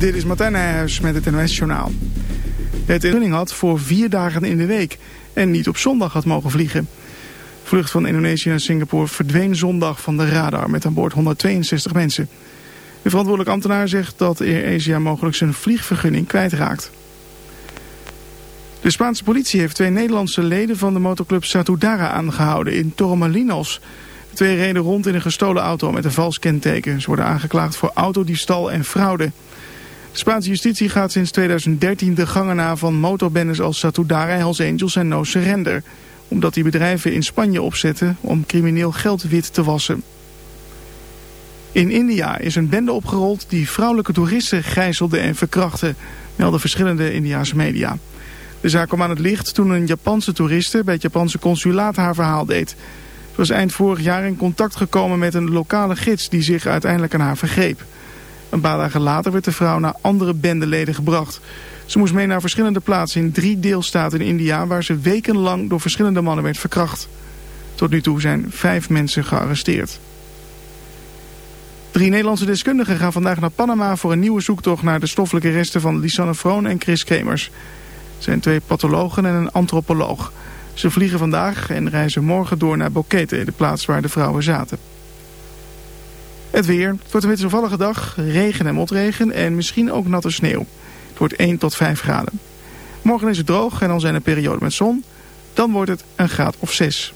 Dit is Martijn Nijhuis met het NOS Journaal. Het had voor vier dagen in de week en niet op zondag had mogen vliegen. vlucht van Indonesië naar Singapore verdween zondag van de radar met aan boord 162 mensen. De verantwoordelijk ambtenaar zegt dat Air Asia mogelijk zijn vliegvergunning kwijtraakt. De Spaanse politie heeft twee Nederlandse leden van de motorclub Satudara aangehouden in Torremolinos. De twee reden rond in een gestolen auto met een vals kenteken. Ze worden aangeklaagd voor autodiefstal en fraude. Spaanse justitie gaat sinds 2013 de gangen na van motorbendes als Satudara, Hells Angels en No Surrender. Omdat die bedrijven in Spanje opzetten om crimineel geld wit te wassen. In India is een bende opgerold die vrouwelijke toeristen gijzelde en verkrachtte, melden verschillende Indiaanse media. De zaak kwam aan het licht toen een Japanse toeriste bij het Japanse consulaat haar verhaal deed. Ze was eind vorig jaar in contact gekomen met een lokale gids die zich uiteindelijk aan haar vergreep. Een paar dagen later werd de vrouw naar andere bendeleden gebracht. Ze moest mee naar verschillende plaatsen in drie deelstaten in India... waar ze wekenlang door verschillende mannen werd verkracht. Tot nu toe zijn vijf mensen gearresteerd. Drie Nederlandse deskundigen gaan vandaag naar Panama... voor een nieuwe zoektocht naar de stoffelijke resten van Lisanne Vroon en Chris Kemers. Het zijn twee pathologen en een antropoloog. Ze vliegen vandaag en reizen morgen door naar Bokete, de plaats waar de vrouwen zaten. Het weer. Het wordt een wisselvallige dag. Regen en motregen en misschien ook natte sneeuw. Het wordt 1 tot 5 graden. Morgen is het droog en dan zijn er perioden met zon. Dan wordt het een graad of 6.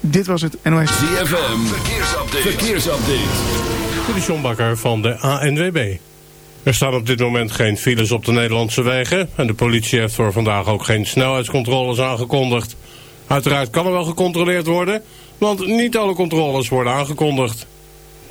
Dit was het NOS. ZFM. Verkeersupdate. Verkeersupdate. De Bakker van de ANWB. Er staan op dit moment geen files op de Nederlandse wegen... en de politie heeft voor vandaag ook geen snelheidscontroles aangekondigd. Uiteraard kan er wel gecontroleerd worden... want niet alle controles worden aangekondigd.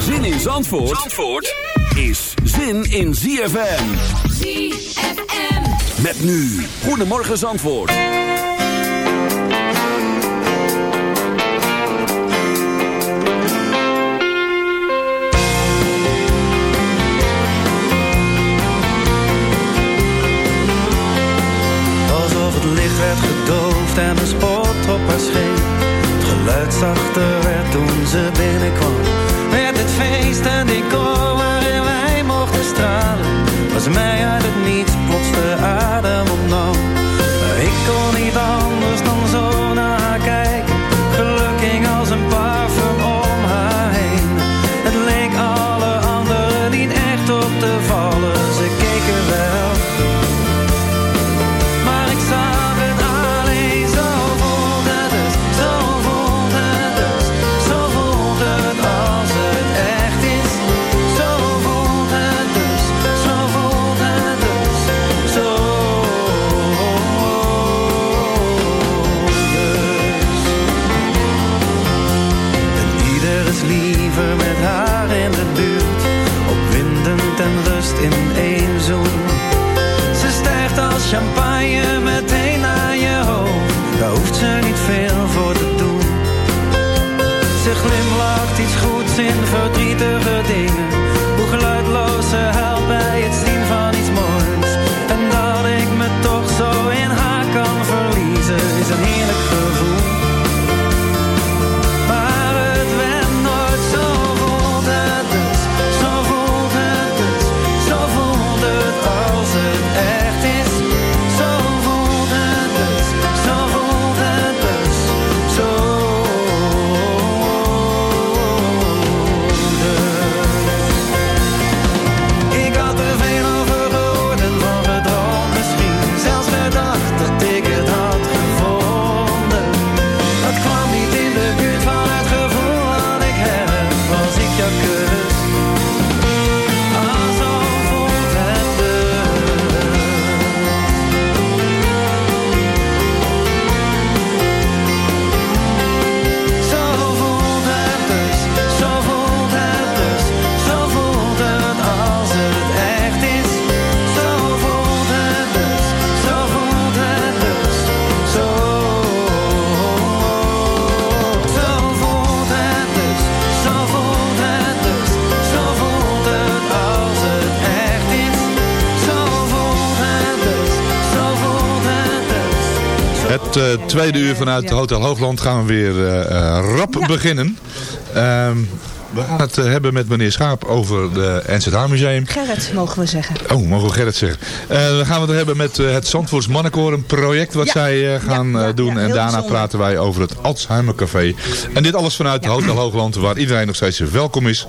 Zin in Zandvoort, Zandvoort is zin in ZFM. ZFM. Met nu. Goedemorgen Zandvoort. Alsof het licht werd gedoofd en de spot op haar scheen. Het geluid zachter werd toen ze binnenkwam. Feest en decor waarin wij mochten stralen. Was mij uit het niets plots de adem ontnam. Ik kon niet anders dan zo naar haar kijken. Geluk ging als een parfum om haar heen. Het leek alle anderen niet echt op te vallen. Het eh, tweede uur vanuit Hotel Hoogland gaan we weer eh, eh, rap beginnen. Ehm, we gaan het hebben met meneer Schaap over de NZH Museum. Gerrit, mogen we zeggen. Oh, mogen we Gerrit zeggen. We gaan het hebben met het Zandvoorts Mannenkoor, een project wat Ja. zij gaan Ja, doen. en daarna bijzonder. praten wij over het Alzheimer Café. En dit alles vanuit Hotel Hoogland, waar iedereen nog steeds welkom is.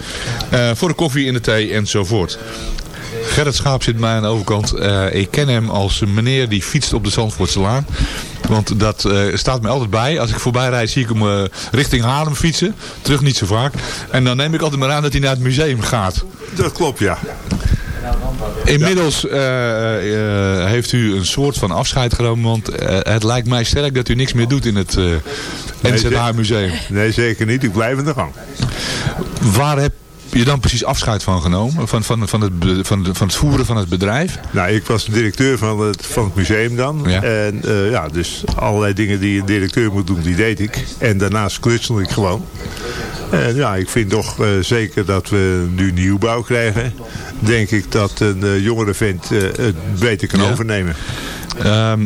voor de koffie, in de thee enzovoort. Gerrit Schaap zit mij aan de overkant. Eh, ik ken hem als een meneer die fietst op de Zandvoortse Laan. Want dat eh, staat me altijd bij. Als ik voorbij rijd zie ik hem eh, richting Haarlem fietsen. Terug niet zo vaak. En dan neem ik altijd maar aan dat hij naar het museum gaat. Dat klopt, ja. Inmiddels heeft u een soort van afscheid genomen. Want het lijkt mij sterk dat u niks meer doet in het NZH. Museum. Nee, zeker niet. Ik blijf in de gang. Waar heb je dan precies afscheid van genomen? Van, van, van, het, van, van het voeren van het bedrijf? Nou, ik was directeur van het, van het museum dan. Ja. En eh, ja, dus allerlei dingen die een directeur moet doen, die deed ik. En daarnaast knutselde ik gewoon. En ja, ik vind toch eh, zeker dat we nu nieuwbouw krijgen. Denk ik dat een eh, jongere vent het beter kan Ja. overnemen. Ehm,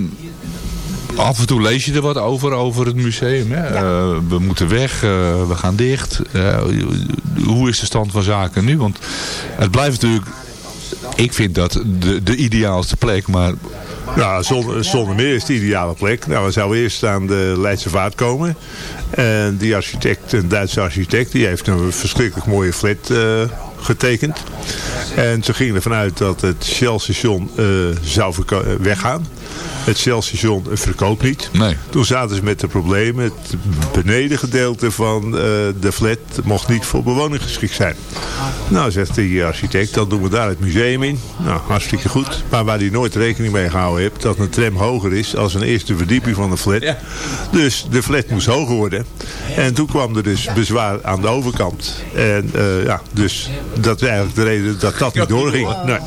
af en toe lees je er wat over, over het museum. Hè? Eh, we moeten weg, eh, we gaan dicht. Eh, hoe is de stand van zaken nu? Want het blijft natuurlijk... Ik vind dat de, de ideaalste plek, maar Nou, zonder, zonder meer is het de ideale plek. Nou, we zouden eerst aan de Leidse Vaart komen. En die architect, een Duitse architect, die heeft een verschrikkelijk mooie flat eh, getekend. En ze gingen ervan uit dat het Shell-station eh, zou weggaan. Het Shell-station verkoopt niet. Nee. Toen zaten ze met de problemen. Het benedengedeelte van eh, de flat mocht niet voor bewoning geschikt zijn. Nou, zegt die architect, dan doen we daar het museum in. Nou, hartstikke goed. Maar waar hij nooit rekening mee gehouden heeft, dat een tram hoger is als een eerste verdieping van de flat. Dus de flat moest hoger worden. En toen kwam er dus bezwaar aan de overkant. En eh, ja, dus dat is eigenlijk de reden dat dat niet doorging. Nee.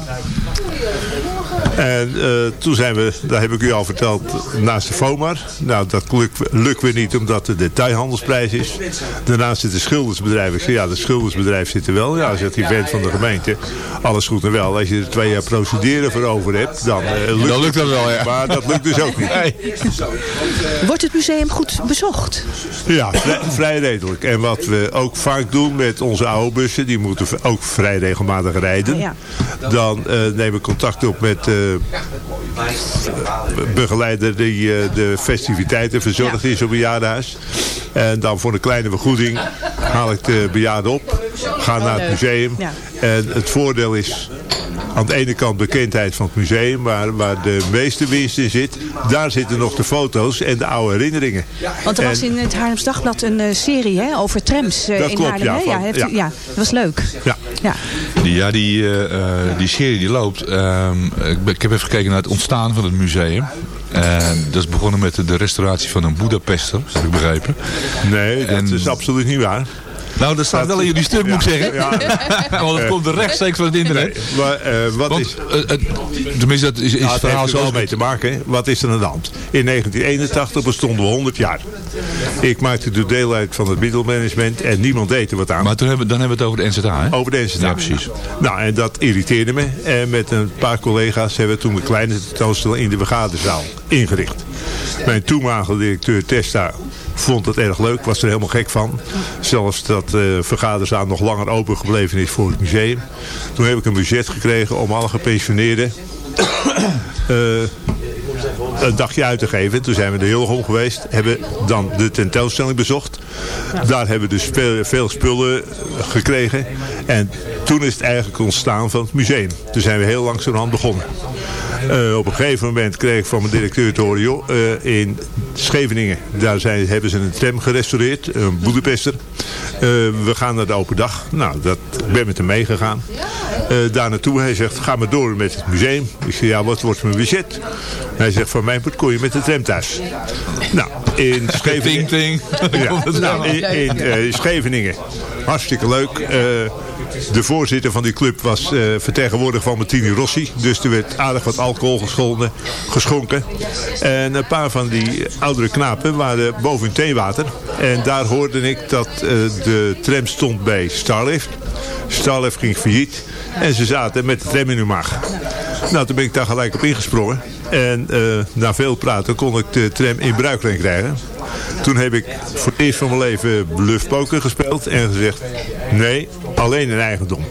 En eh, toen zijn we, daar heb ik u al verteld, naast de FOMAR. Nou, dat lukt, lukt weer niet omdat de detailhandelsprijs is. Daarnaast zit het schildersbedrijf. Ik zeg, ja, het schildersbedrijf zit er wel. Ja, zegt die vent van de gemeente. Alles goed en wel. Als je er twee jaar procederen voor over hebt, dan, eh, lukt, Dan lukt dat wel, ja. Maar dat lukt dus ook niet. Wordt het museum goed bezocht? Ja, vrij, vrij redelijk. En wat we ook vaak doen met onze oude bussen, die moeten ook vrij regelmatig rijden. Ja. Dan eh, nemen we contact op met de begeleider die eh, de festiviteiten verzorgd is op een bejaardenhuis. En dan voor een kleine vergoeding haal ik de bejaarden op, ga naar het museum. Ja. En het voordeel is aan de ene kant bekendheid van het museum, maar waar de meeste winst in zit, daar zitten nog de foto's en de oude herinneringen. Want er was in het Haarlems Dagblad een eh, serie hè, over trams eh, Dat in klopt, Haarlem. ja, van- ja, heeft ja. ja, dat was leuk. Ja. Ja. Ja, die, eh, eh, die serie die loopt. Ehm, ik, ik heb even gekeken naar het ontstaan van het museum. En dat is begonnen met de, restauratie van een Boedapester, heb ik begrepen. Nee, dat En- is absoluut niet waar. Nou, dat staat wel in jullie stuk, moet ik zeggen. Ja, Want het komt rechtstreeks van het internet. nee, maar, eh, wat Want, is... eh, het- tenminste, dat is, is Ja, het verhaal er zo. mee te maken. hè. Wat is er aan de hand? In 1981 bestonden we 100 jaar. Ik maakte de deel uit van het middelmanagement en niemand deed er wat aan. Maar toen hebben, dan hebben we het over de NZH, hè? over deze Ja, precies. Nou, en dat irriteerde me. En met een paar collega's hebben we toen een kleine tentoonstelling in de vergaderzaal ingericht. Mijn toenmalige directeur Testa vond het erg leuk, was er helemaal gek van. Zelfs dat de vergaderzaal nog langer open gebleven is voor het museum. Toen heb ik een budget gekregen om alle gepensioneerden eh, een dagje uit te geven. Toen zijn we de Hillegom geweest. Hebben dan de tentoonstelling bezocht. Daar hebben we dus veel, veel spullen gekregen. En toen is het eigenlijk ontstaan van het museum. Toen zijn we heel langzamerhand begonnen. Eh, op een gegeven moment kreeg ik van mijn directeur te horen... joh, eh, in Scheveningen, daar zijn, hebben ze een tram gerestaureerd. Een Boedapester. Eh, we gaan naar de open dag. Nou, dat, ik ben met hem meegegaan. Eh, daar naartoe. Hij zegt, ga maar door met het museum. Ik zeg, ja, wat wordt mijn budget? Hij zegt, van mijn part kon je met de tram thuis. Nou, in Scheveningen... Ja, nou, in, in eh, Scheveningen. Hartstikke leuk. Eh, de voorzitter van die club was eh, vertegenwoordiger van Martini Rossi. Dus er werd aardig wat alcohol geschonken. En een paar van die oudere knapen waren boven in theewater. En daar hoorde ik dat eh, de tram stond bij Starlift. Starlift ging failliet. En ze zaten met de tram in hun maag. Nou, toen ben ik daar gelijk op ingesprongen. En eh, na veel praten kon ik de tram in bruikleen krijgen. Toen heb ik voor het eerst van mijn leven bluffpoker gespeeld en gezegd... nee, alleen in eigendom.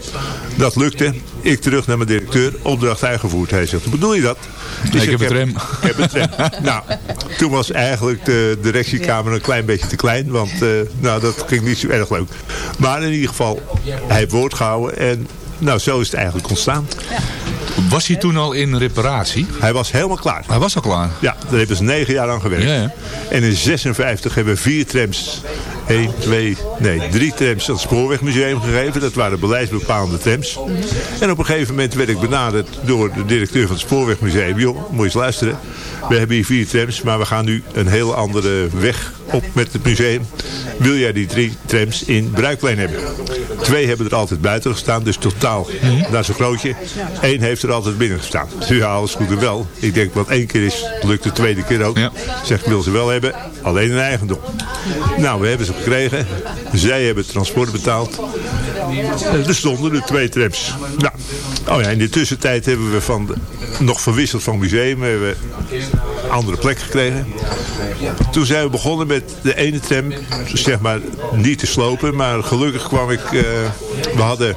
Dat lukte. Ik terug naar mijn directeur, opdracht uitgevoerd. Hij zegt, hoe bedoel je dat? Dus ik heb een tram. Ik heb een tram. nou, toen was eigenlijk de directiekamer een klein beetje te klein. Want eh, nou, dat ging niet zo erg leuk. Maar in ieder geval, hij heeft woord gehouden. En nou, zo is het eigenlijk ontstaan. Was hij toen al in reparatie? Hij was helemaal klaar. Hij was al klaar. Ja, daar hebben ze negen jaar aan gewerkt. Ja, ja. En in 56 hebben we vier trams, één, twee, nee, drie trams aan het Spoorwegmuseum gegeven. Dat waren beleidsbepalende trams. En op een gegeven moment werd ik benaderd door de directeur van het Spoorwegmuseum. Joh, moet je eens luisteren. We hebben hier vier trams, maar we gaan nu een heel andere weg op met het museum. Wil jij die drie trams in bruikleen hebben? Twee hebben er altijd buiten gestaan, dus totaal, dat is een grootje. Eén heeft er altijd binnen gestaan. Ja, alles goed en wel. Ik denk wat één keer is, lukt de tweede keer ook. Ja. Zeg, ik wil ze wel hebben, alleen een eigendom. Nou, we hebben ze gekregen. Zij hebben het transport betaald. Eh, Er stonden er twee trams. Nou, oh ja, in de tussentijd hebben we van nog verwisseld van museum. We een andere plek gekregen. Toen zijn we begonnen met de ene tram, zeg maar, niet te slopen. Maar gelukkig kwam ik, eh, we hadden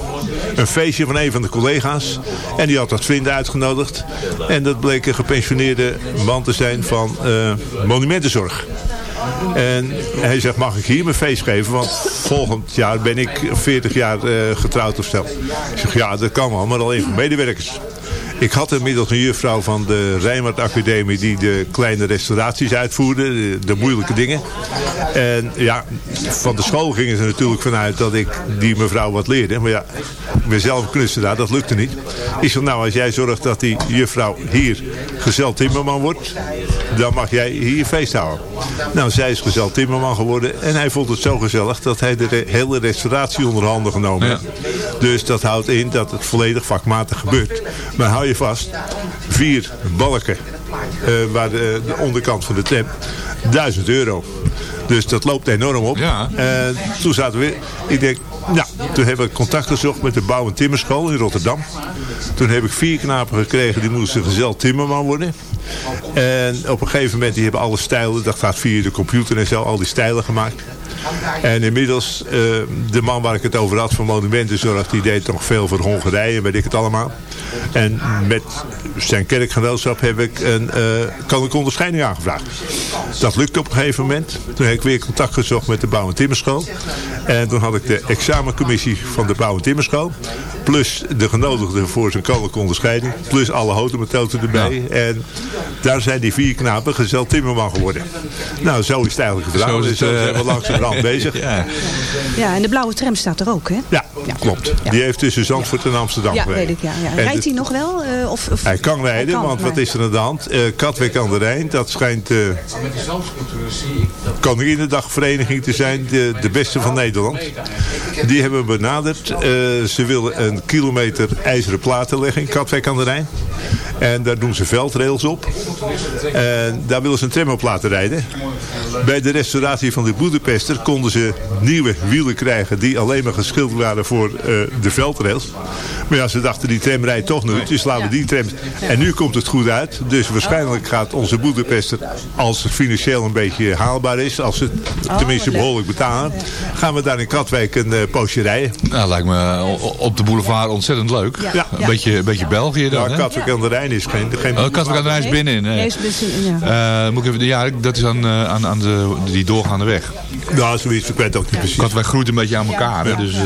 een feestje van een van de collega's. En die had wat vrienden uitgenodigd. En dat bleek een gepensioneerde man te zijn van eh, monumentenzorg. En hij zegt, mag ik hier mijn feest geven? Want volgend jaar ben ik 40 jaar eh, getrouwd of zo. Ik zeg, ja, dat kan wel, maar alleen voor medewerkers. Ik had inmiddels een juffrouw van de Rijnwaard Academie die de kleine restauraties uitvoerde, de, moeilijke dingen. En ja, van de school gingen ze natuurlijk vanuit dat ik die mevrouw wat leerde. Maar ja, ik ben zelf kunstenaar, dat lukte niet. Ik zeg, nou als jij zorgt dat die juffrouw hier gezel timmerman wordt, dan mag jij hier feest houden. Nou, zij is gezel timmerman geworden en hij vond het zo gezellig dat hij de hele restauratie onder handen genomen heeft. Dus dat houdt in dat het volledig vakmatig gebeurt. Maar hou je vast, vier balken eh, waar de, de onderkant van de tram, 1000 euro. Dus dat loopt enorm op. Ja. En toen zaten we ik denk, nou, toen hebben we contact gezocht met de Bouw- en Timmerschool in Rotterdam. Toen heb ik vier knapen gekregen, die moesten gezel timmerman worden. En op een gegeven moment, die hebben alle stijlen, dat gaat via de computer en zo, al die stijlen gemaakt. En inmiddels, eh, de man waar ik het over had van Monumentenzorg, die deed nog veel voor Hongarije, weet ik het allemaal. En met zijn kerkgenootschap heb ik een, eh, kan ik onderscheiding aangevraagd. Dat lukte op een gegeven moment. Toen heb ik weer contact gezocht met de Bouw- en Timmerschool. En toen had ik de examencommissie van de Bouw- en Timmerschool. Plus de genodigden voor zijn koninklijke onderscheiding. Plus alle hotemethoden erbij. En daar zijn die vier knapen gezel timmerman geworden. Nou, zo is het eigenlijk gedaan. Zo is Zo, het, zo eh, zijn we langzamerhand bezig. Ja. Ja, en de blauwe tram staat er ook, hè? Ja, klopt. Ja. Die heeft tussen Zandvoort en Amsterdam Ja, weet ik. Ja, ja. En Rijdt de- hij nog wel? eh, of, of- Hij kan rijden, Hij kan, want wat is er aan de hand? Eh Katwijk aan de Rijn, dat schijnt uh, Koninginnedagvereniging te zijn, de, de beste van Nederland. Die hebben benaderd. Ze willen een kilometer ijzeren platen leggen in Katwijk aan de Rijn. En daar doen ze veldrails op. En daar willen ze een tram op laten rijden. Bij de restauratie van de Boedapester konden ze nieuwe wielen krijgen die alleen maar geschild waren voor eh, de veldrails. Maar ja, ze dachten die tram rijdt toch nooit, dus laten we die tram... En nu komt het goed uit, dus waarschijnlijk gaat onze Boedapester, als het financieel een beetje haalbaar is, als ze het tenminste behoorlijk betalen, gaan we daar in Katwijk een eh, poosje rijden. Nou, lijkt me op de boulevard ontzettend leuk. Ja. Een, beetje, een beetje België dan, Nou, hè? Katwijk aan de Rijn is geen... geen Oh, Katwijk aan de Rijn is binnenin. Nee, Nee. is best- ja. Eh, moet ik even, ja, dat is aan, eh, aan, aan de, die doorgaande weg. Nou, zoiets, ik weet ook niet precies. Katwijk groeit een beetje aan elkaar. Hè, dus, eh,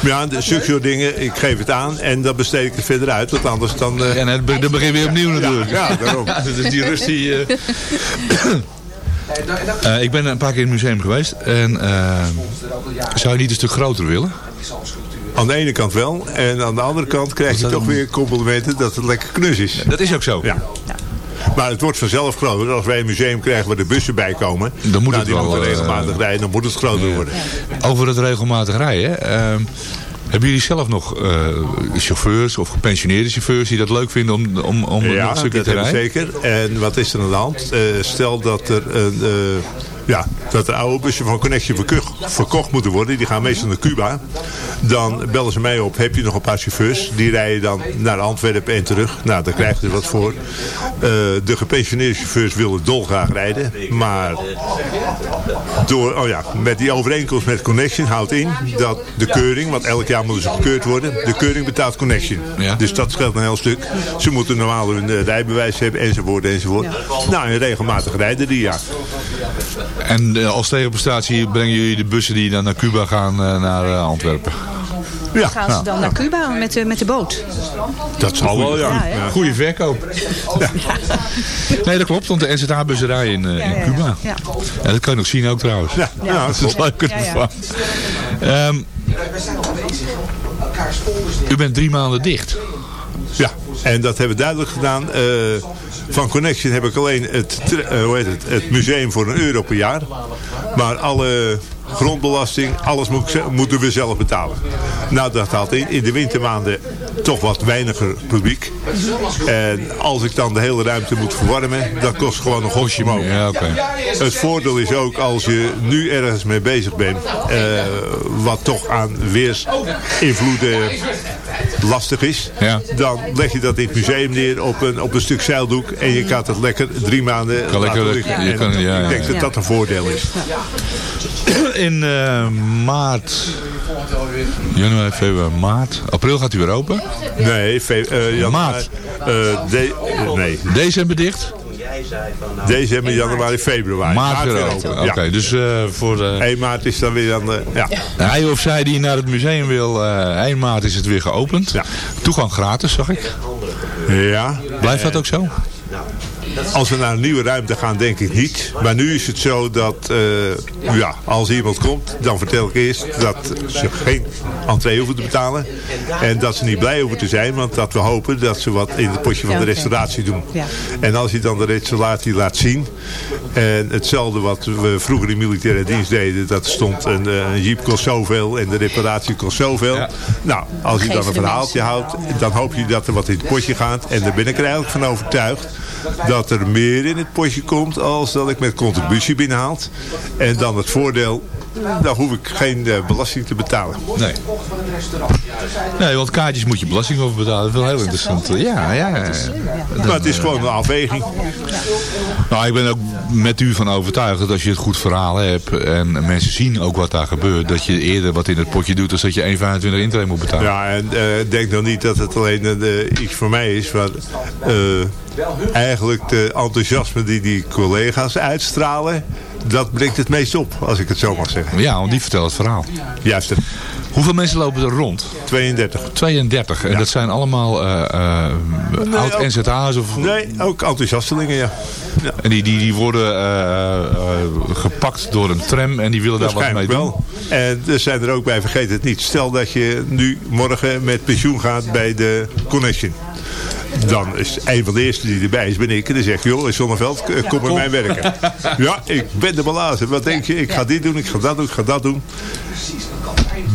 Ja, de, soort dingen, ik geef het aan en dan besteed ik het verder uit, want anders dan... eh, en het, dan begin je weer opnieuw natuurlijk. ja, daarom. Ja, dus die rust die... eh. Eh, ik ben een paar keer in het museum geweest. En zou je niet een stuk groter willen? Aan de ene kant wel. En aan de andere kant krijg je toch weer complimenten dat het lekker knus is. Dat is ook zo. Ja. Maar het wordt vanzelf groter. Als wij een museum krijgen waar de bussen bij komen. Dan moet nou, het die wel, moeten eh, regelmatig rijden. Dan moet het groter worden. Over het regelmatig rijden. eh, hebben jullie zelf nog eh, chauffeurs of gepensioneerde chauffeurs die dat leuk vinden om, om, om Ja, een stukje te rijden? zeker. En wat is er aan de hand? Eh, stel dat er een, eh, Ja, dat de oude bussen van Connection verkocht, moeten worden. Die gaan meestal naar Cuba. Dan bellen ze mij op. Heb je nog een paar chauffeurs? Die rijden dan naar Antwerpen en terug. Nou, daar krijg je wat voor. Eh, de gepensioneerde chauffeurs willen dolgraag rijden. Maar door, oh ja, met die overeenkomst met Connection houdt in dat de keuring, want elk jaar moeten ze gekeurd worden, de keuring betaalt Connection. Ja. Dus dat scheelt een heel stuk. Ze moeten normaal hun eh, rijbewijs hebben enzovoort enzovoort. Nou, en regelmatig rijden die ja. En eh, als tegenprestatie brengen jullie de bussen die dan naar Cuba gaan eh, naar eh, Antwerpen? Ja, Gaan ze dan naar Cuba met de, met de boot? dat zal wel ja. Ja, ja. Goede verkoop. Nee, dat klopt, want de NZH-bussen rijden in, in ja, Cuba. ja. Ja, dat kan je nog zien ook trouwens. Ja, ja, dat is ja. ervan. Ehm, u bent drie maanden dicht. Ja, en dat hebben we duidelijk gedaan. Eh, van Connection heb ik alleen het, eh, hoe heet het, het museum voor een euro per jaar. Maar alle grondbelasting, alles moet moeten we zelf betalen. Nou, dat had in, in de wintermaanden toch wat weiniger publiek. En als ik dan de hele ruimte moet verwarmen, dat kost gewoon een gosje mogen. Ja. Het voordeel is ook als je nu ergens mee bezig bent, eh, wat toch aan weersinvloeden lastig is, Ja. dan leg je dat in het museum neer op een, op een stuk zeildoek en je kan het lekker drie maanden Kan lekker- laten liggen. je kan- ja, ik denk ja. dat dat een voordeel is. In eh, maart, januari, februari, maart, april gaat u weer open. Nee, eh, januari- Maart. eh, de, nee, December dicht, december, januari, februari. maart weer open. Oké, dus eh, voor de... 1 maart is dan weer dan de, ja. Hij of zij die naar het museum wil, eh 1 maart is het weer geopend. Ja. Toegang gratis, zag ik. ja. Blijft dat ook zo? Als we naar een nieuwe ruimte gaan, denk ik niet. Maar nu is het zo dat, eh, ja, als iemand komt, dan vertel ik eerst dat ze geen entree hoeven te betalen. En dat ze niet blij hoeven te zijn, want dat we hopen dat ze wat in het potje van de restauratie doen. Ja. En als je dan de restauratie laat zien, en hetzelfde wat we vroeger in militaire dienst deden, dat stond een, eh, een jeep kost zoveel en de reparatie kost zoveel. Nou, als je dan een verhaaltje houdt, dan hoop je dat er wat in het potje gaat. En daar ben ik er eigenlijk van overtuigd dat er meer in het potje komt als dat ik met contributie binnenhaalt. En dan het voordeel, dan hoef ik geen eh, belasting te betalen. Nee. Nee, want kaartjes moet je belasting over betalen. Dat is wel heel interessant. Ja, ja. ja. Maar het is gewoon een afweging. Nou, ik ben ook met u van overtuigd dat als je het goed verhaal hebt en mensen zien ook wat daar gebeurt, dat je eerder wat in het potje doet dan dat je 1,25 intree moet betalen. Ja, en eh, denk dan niet dat het alleen eh, iets voor mij is. Maar eh, eigenlijk de enthousiasme die die collega's uitstralen, dat brengt het meest op, als ik het zo mag zeggen. Ja, want die vertelt het verhaal. Juist, Hoeveel mensen lopen er rond? 32. 32. En dat zijn allemaal eh eh oud ook- NZH's of... Nee, ook enthousiastelingen, ja. ja. En die, die, die worden eh, eh, gepakt door een tram en die willen daar wat mee Waarschijnlijk doen. wel. En er zijn er ook bij, vergeet het niet. Stel dat je nu morgen met pensioen gaat bij de Connection. Dan is een van de eerste die erbij is, ben ik. En dan zeg je, joh, in Zonneveld, k- kom bij mij werken. Ja, ik ben de belazen. Wat denk je? Ik ga dit doen, ik ga dat doen, ik ga dat doen.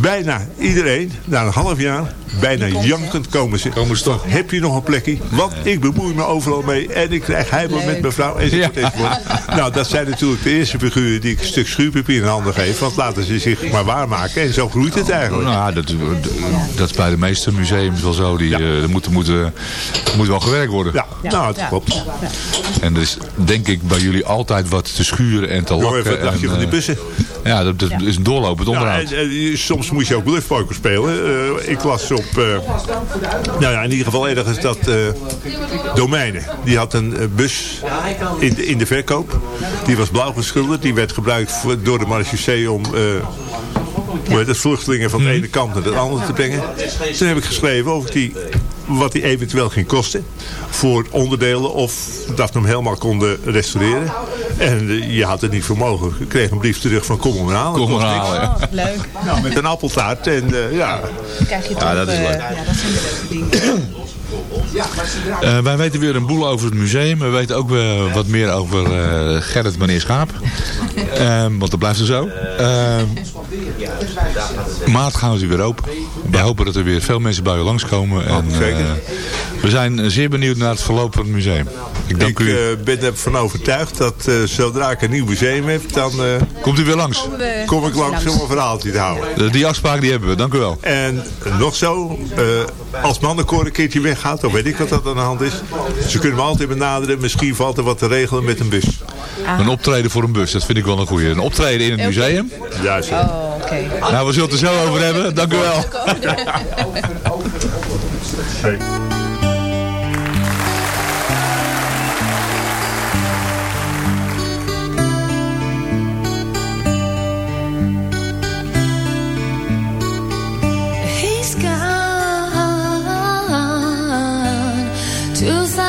Bijna iedereen, na een half jaar, bijna jankend komen ze. Komen ze toch? Heb je nog een plekje? Want ik bemoei me overal mee en ik krijg heibel met mevrouw. Enzovoort, Ja. Nou, dat zijn natuurlijk de eerste figuren die ik een stuk schuurpapier in handen geef. Want laten ze zich maar waarmaken. En zo groeit het eigenlijk. Nou, dat, dat is bij de meeste museums wel zo. Die, eh, er moet, moet, eh, moet wel gewerkt worden. Ja, nou, dat klopt. En er is denk ik bij jullie altijd wat te schuren en te lakken. even wat dacht je en, van die eh, bussen? Ja, dat, dat is een doorlopend Ja, onderhoud. en, en soms moet je ook bluffpoker spelen. Eh, ik las op, eh, nou ja, in ieder geval ergens dat eh, Domeinen. Die had een bus in de, in de verkoop. Die was blauw geschilderd. Die werd gebruikt voor- door de marechaussee om... hoe het, vluchtelingen van de ene kant naar de andere te brengen. Toen heb ik geschreven over die, wat die eventueel ging kosten. Voor onderdelen of dat we hem helemaal konden restaureren. En eh, je had het niet vermogen. Ik kreeg een brief terug van kom hem halen. Kom halen. Ja. Leuk. Nou, met een appeltaart. En eh, ja, Krijg je Ja, toch, dat is eh, leuk. Ja, dat zijn de leuke dingen. Eh, wij weten weer een boel over het museum. We weten ook eh, wat meer over eh, Gerrit meneer Schaap. Ehm, want dat blijft er zo. Ehm, maart gaan ze weer open. We hopen dat er weer veel mensen bij u langskomen. En, zeker. eh, we zijn zeer benieuwd naar het verloop van het museum. Ik dank Ik u. eh, ben ervan overtuigd dat eh, zodra ik een nieuw museum heb, dan eh, Komt u weer langs? kom ik langs om een verhaaltje te houden. Eh, Die afspraak die hebben we. Dank u wel. En nog zo, eh, als mannenkoor een keertje weggaat, dan weet ik wat dat aan de hand is. Ze kunnen me altijd benaderen, misschien valt er wat te regelen met een bus. Een optreden voor een bus, dat vind ik wel een goeie. Een optreden in het museum. Juist. Oh, oké. Nou, we zullen het er zo over hebben. Dank u wel.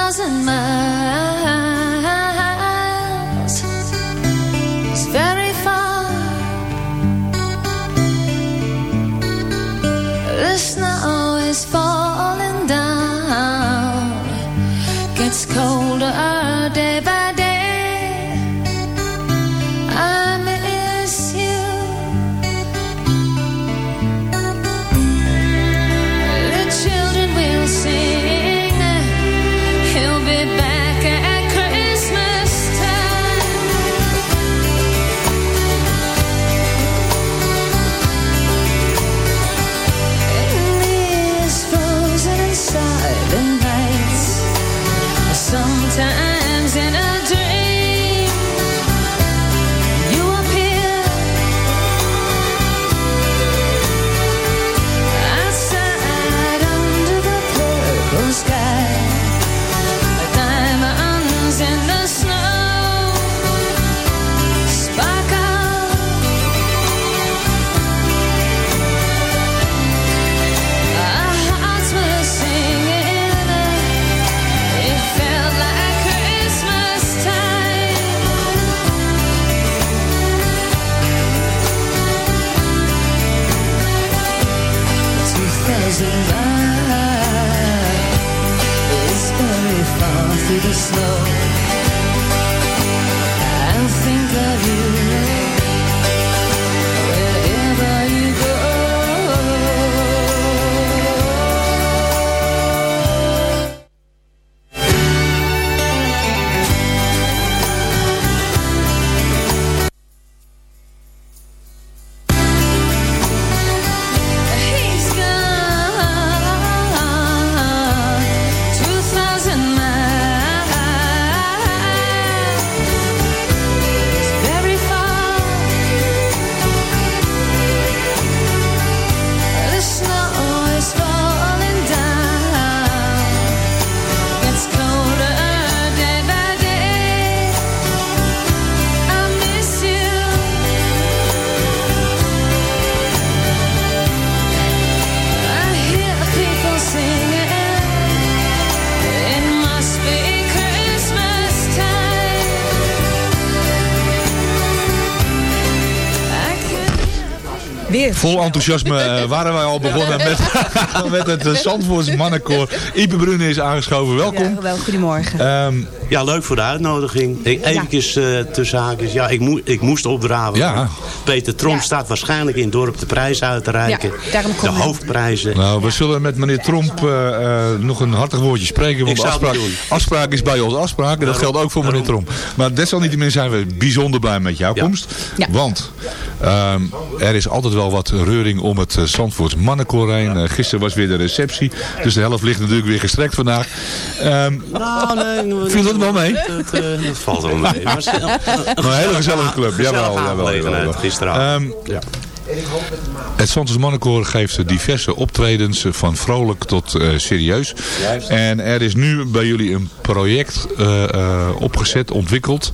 doesn't Vol enthousiasme eh, waren wij al begonnen met, met het uh, Zandvoorts mannenkoor. Ipe Brune is aangeschoven. Welkom. Ja, wel, goedemorgen. Ehm, Ja, leuk voor de uitnodiging. Ik, eventjes eh, tussen haakjes. Ja, ik, ik moest opdraven. Ja. Peter Tromp Ja. staat waarschijnlijk in het dorp de prijzen uit te reiken. De hoofdprijzen. nou, we zullen met meneer Tromp eh, eh, nog een hartig woordje spreken. Want Ik zou het afspraak, doen. afspraak is bij ons afspraak. En dat geldt ook voor meneer Tromp. Maar desalniettemin zijn we bijzonder blij met jouw Ja. komst. Ja. Want ehm, er is altijd wel wat reuring om het Zandvoorts mannenkoor heen. Eh, gisteren was weer de receptie. Dus de helft ligt natuurlijk weer gestrekt vandaag. Ehm, Nou, nee, Viel dat wel mee? Dat, eh, dat valt wel mee. Maar een, hele gezellige club. Jawel, jawel, aangelegenheid jawel. gisteravond. Ehm, ja. Het Santos Mannenkoor geeft diverse optredens eh, van vrolijk tot eh, serieus. Juist. En er is nu bij jullie een project eh, eh, opgezet, ontwikkeld.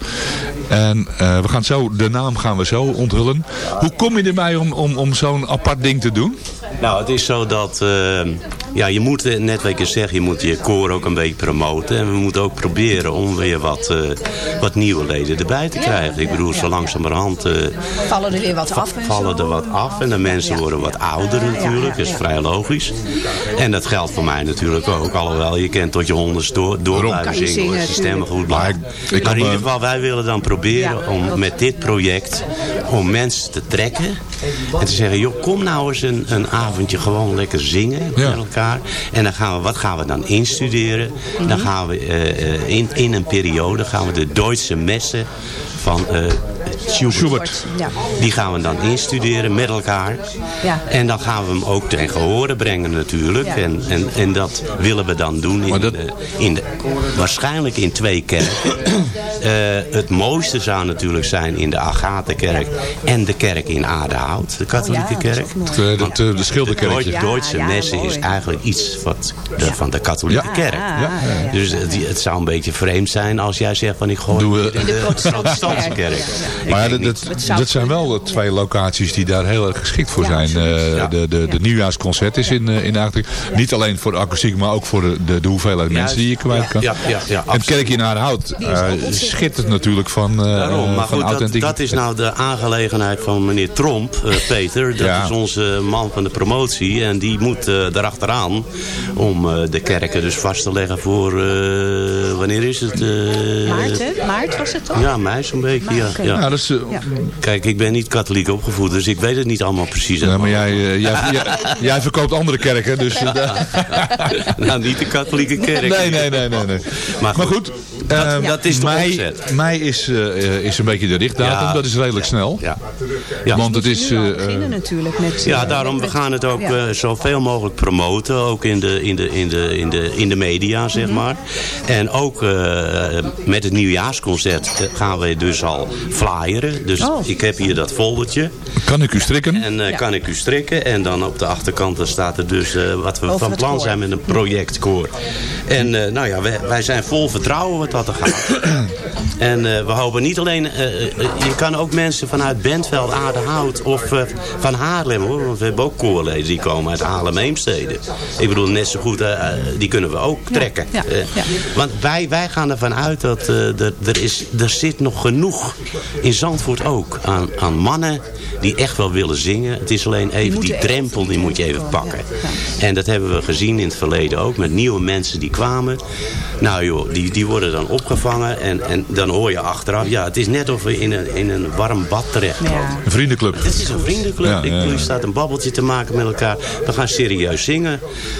En eh, we gaan zo, de naam gaan we zo onthullen. Hoe kom je erbij om, om, om zo'n apart ding te doen? Nou, het is zo dat... eh, ja, je moet, net wat ik je zeg, je moet je koor ook een beetje promoten. En we moeten ook proberen om weer wat, eh, wat nieuwe leden erbij te krijgen. Ik bedoel, zo langzamerhand... eh, Vallen er weer wat af en vallen er wat af. En de mensen worden wat ouder natuurlijk. Dat is vrij logisch. En dat geldt voor mij natuurlijk ook. Alhoewel, je kent tot je honderd door, door blijven zingen. als je stemmen goed blijft. Maar in ieder geval, wij willen dan proberen om met dit project... om mensen te trekken. En te zeggen, joh, kom nou eens een, een avondje gewoon lekker zingen Ja. met elkaar. En dan gaan we, wat gaan we dan instuderen? Dan gaan we eh, eh, in, in een periode gaan we de Duitse messen van eh Schubert. Schubert. Ja. Die gaan we dan instuderen met elkaar. Ja. En dan gaan we hem ook ten gehore brengen natuurlijk. Ja. En, en, en dat willen we dan doen in, dat- de, in de, waarschijnlijk in twee kerken. Eh, het mooiste zou natuurlijk zijn in de Agatha-kerk en de kerk in Aardehout, de katholieke Oh kerk. dat, eh, de schilderkerkje. De Duitse Ja, ja, messen is eigenlijk iets wat de, van de katholieke Ja. kerk. Ja, ja, ja. Dus het, het zou een beetje vreemd zijn als jij zegt van ik gooi Doe, in de, protestantse protestantse kerk. Maar ja, dat, zijn wel de twee locaties die daar heel erg geschikt voor zijn. Eh, de, de, de nieuwjaarsconcert is in, eh, in eigenlijk niet alleen voor de akoestiek, maar ook voor de, de, de hoeveelheid mensen die je kwijt kan. Ja, ja, ja, en het kerkje in is ook uh, ontzettend schittert natuurlijk van, eh Daarom, maar van goed, dat, authentiek. dat is nou de aangelegenheid van meneer Tromp, eh, Peter. Dat Ja. is onze man van de promotie. En die moet eh erachteraan om eh, de kerken dus vast te leggen voor... eh, wanneer is het? eh, Maart, hè? Maart was het toch? Ja, mei zo'n beetje, ja. Ja, dat is, eh, Ja. Kijk, ik ben niet katholiek opgevoed, dus ik weet het niet allemaal precies. ja, maar jij, eh, jij, jij, jij verkoopt andere kerken, dus... eh, nou, niet de katholieke kerk. nee, nee, nee, nee. nee. Maar goed, dat- ehm, dat is de mei, opzet. mei is, eh, is een beetje de richtdatum, Ja. dat is redelijk snel. Ja. Ja. Want het is... Eh, beginnen natuurlijk met... Ja, eh, daarom, we gaan het ook ja. eh, zoveel mogelijk promoten. Ook in de, in de, in de, in de, in de media, zeg Mhm. maar. En ook eh, met het nieuwjaarsconcert gaan we dus al flyeren. Dus Oh. ik heb hier dat foldertje. kan ik u strikken? En eh, Ja. kan ik u strikken. En dan op de achterkant dan staat er dus eh, wat we Over van plan koor. zijn met een projectkoor. En eh, nou ja, wij, wij zijn vol vertrouwen wat dat er gaat. en eh, we hopen niet alleen... eh, eh, je kan ook mensen vanuit Bentveld, Aardehout of van Haarlem hoor. Want we hebben ook koorleden die komen uit Haarlem Heemstede. Ik bedoel, net zo goed, die kunnen we ook trekken. ja, ja. Want wij, wij gaan ervan uit dat er, er, is, er zit nog genoeg in Zandvoort ook aan, aan mannen die echt wel willen zingen. Het is alleen even die, echt drempel, die moet je even pakken. En dat hebben we gezien in het verleden ook met nieuwe mensen die kwamen. Nou joh, die, die worden dan opgevangen en, en dan hoor je achteraf, ja het is net of we in een, in een warm bad terechtkomen. Ja. Een vriendenclub. Het is een vriendenclub. Ja, Ik ja, bedoel, ja. je staat een babbeltje te maken met elkaar. We gaan serieus zingen.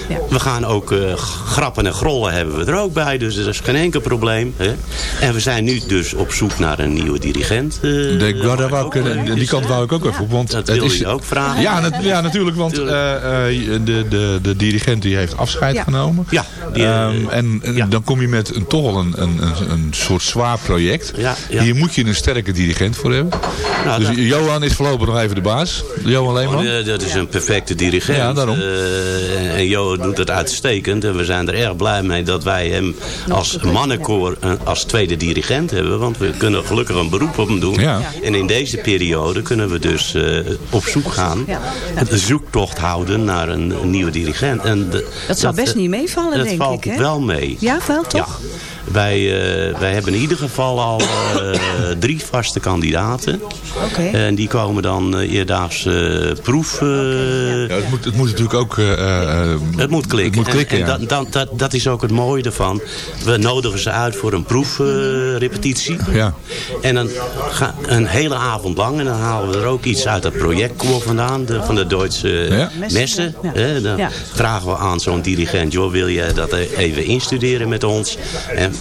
Ja. We gaan ook eh, grappen en grollen hebben we er ook bij. Dus dat is geen enkel probleem. Hè? En we zijn nu dus op zoek naar een nieuwe dirigent. eh, De, ja, daar wou ik, die kant wou ik ook even op. Want Dat het wil is, je ook vragen. Ja, nat- ja natuurlijk. Want eh, eh, de, de, de dirigent die heeft afscheid Ja. genomen. Ja, die, eh, Ehm, en ja. dan kom je met een, toch wel een, een, een, een soort zwaar project. Ja, ja. Hier moet je een sterke dirigent voor hebben. Nou, dus dat- Johan is voorlopig nog even de baas. Johan Leeman. Oh, dat is een perfecte dirigent. Ja, daarom. Eh, en, en Jo doet het uitstekend. En we zijn er erg blij mee dat wij hem als mannenkoor eh, als tweede dirigent hebben. Want we kunnen gelukkig een beroep op hem doen. Ja. En in deze periode kunnen we dus eh, op zoek gaan. Een zoektocht houden naar een, een nieuwe dirigent. En de- Dat zal best eh, niet meevallen, denk valt ik, hè? wel mee. Ja, wel toch? Ja. Wij, eh, wij hebben in ieder geval al eh, drie vaste kandidaten. Oké. En die komen dan eh, eerdaags eh, proef... eh, Ja, het, moet, het moet natuurlijk ook... het moet klikken. Het moet klikken, en, ja. en dat, dat, dat, dat is ook het mooie ervan. We nodigen ze uit voor een proefrepetitie. Ja. En dan ga, een hele avond lang. En dan halen we er ook iets uit het projectkoor vandaan. De, van de Duitse Ja. messen. Hè, dan Ja. vragen we aan zo'n dirigent. Joh, wil je dat even instuderen met ons? En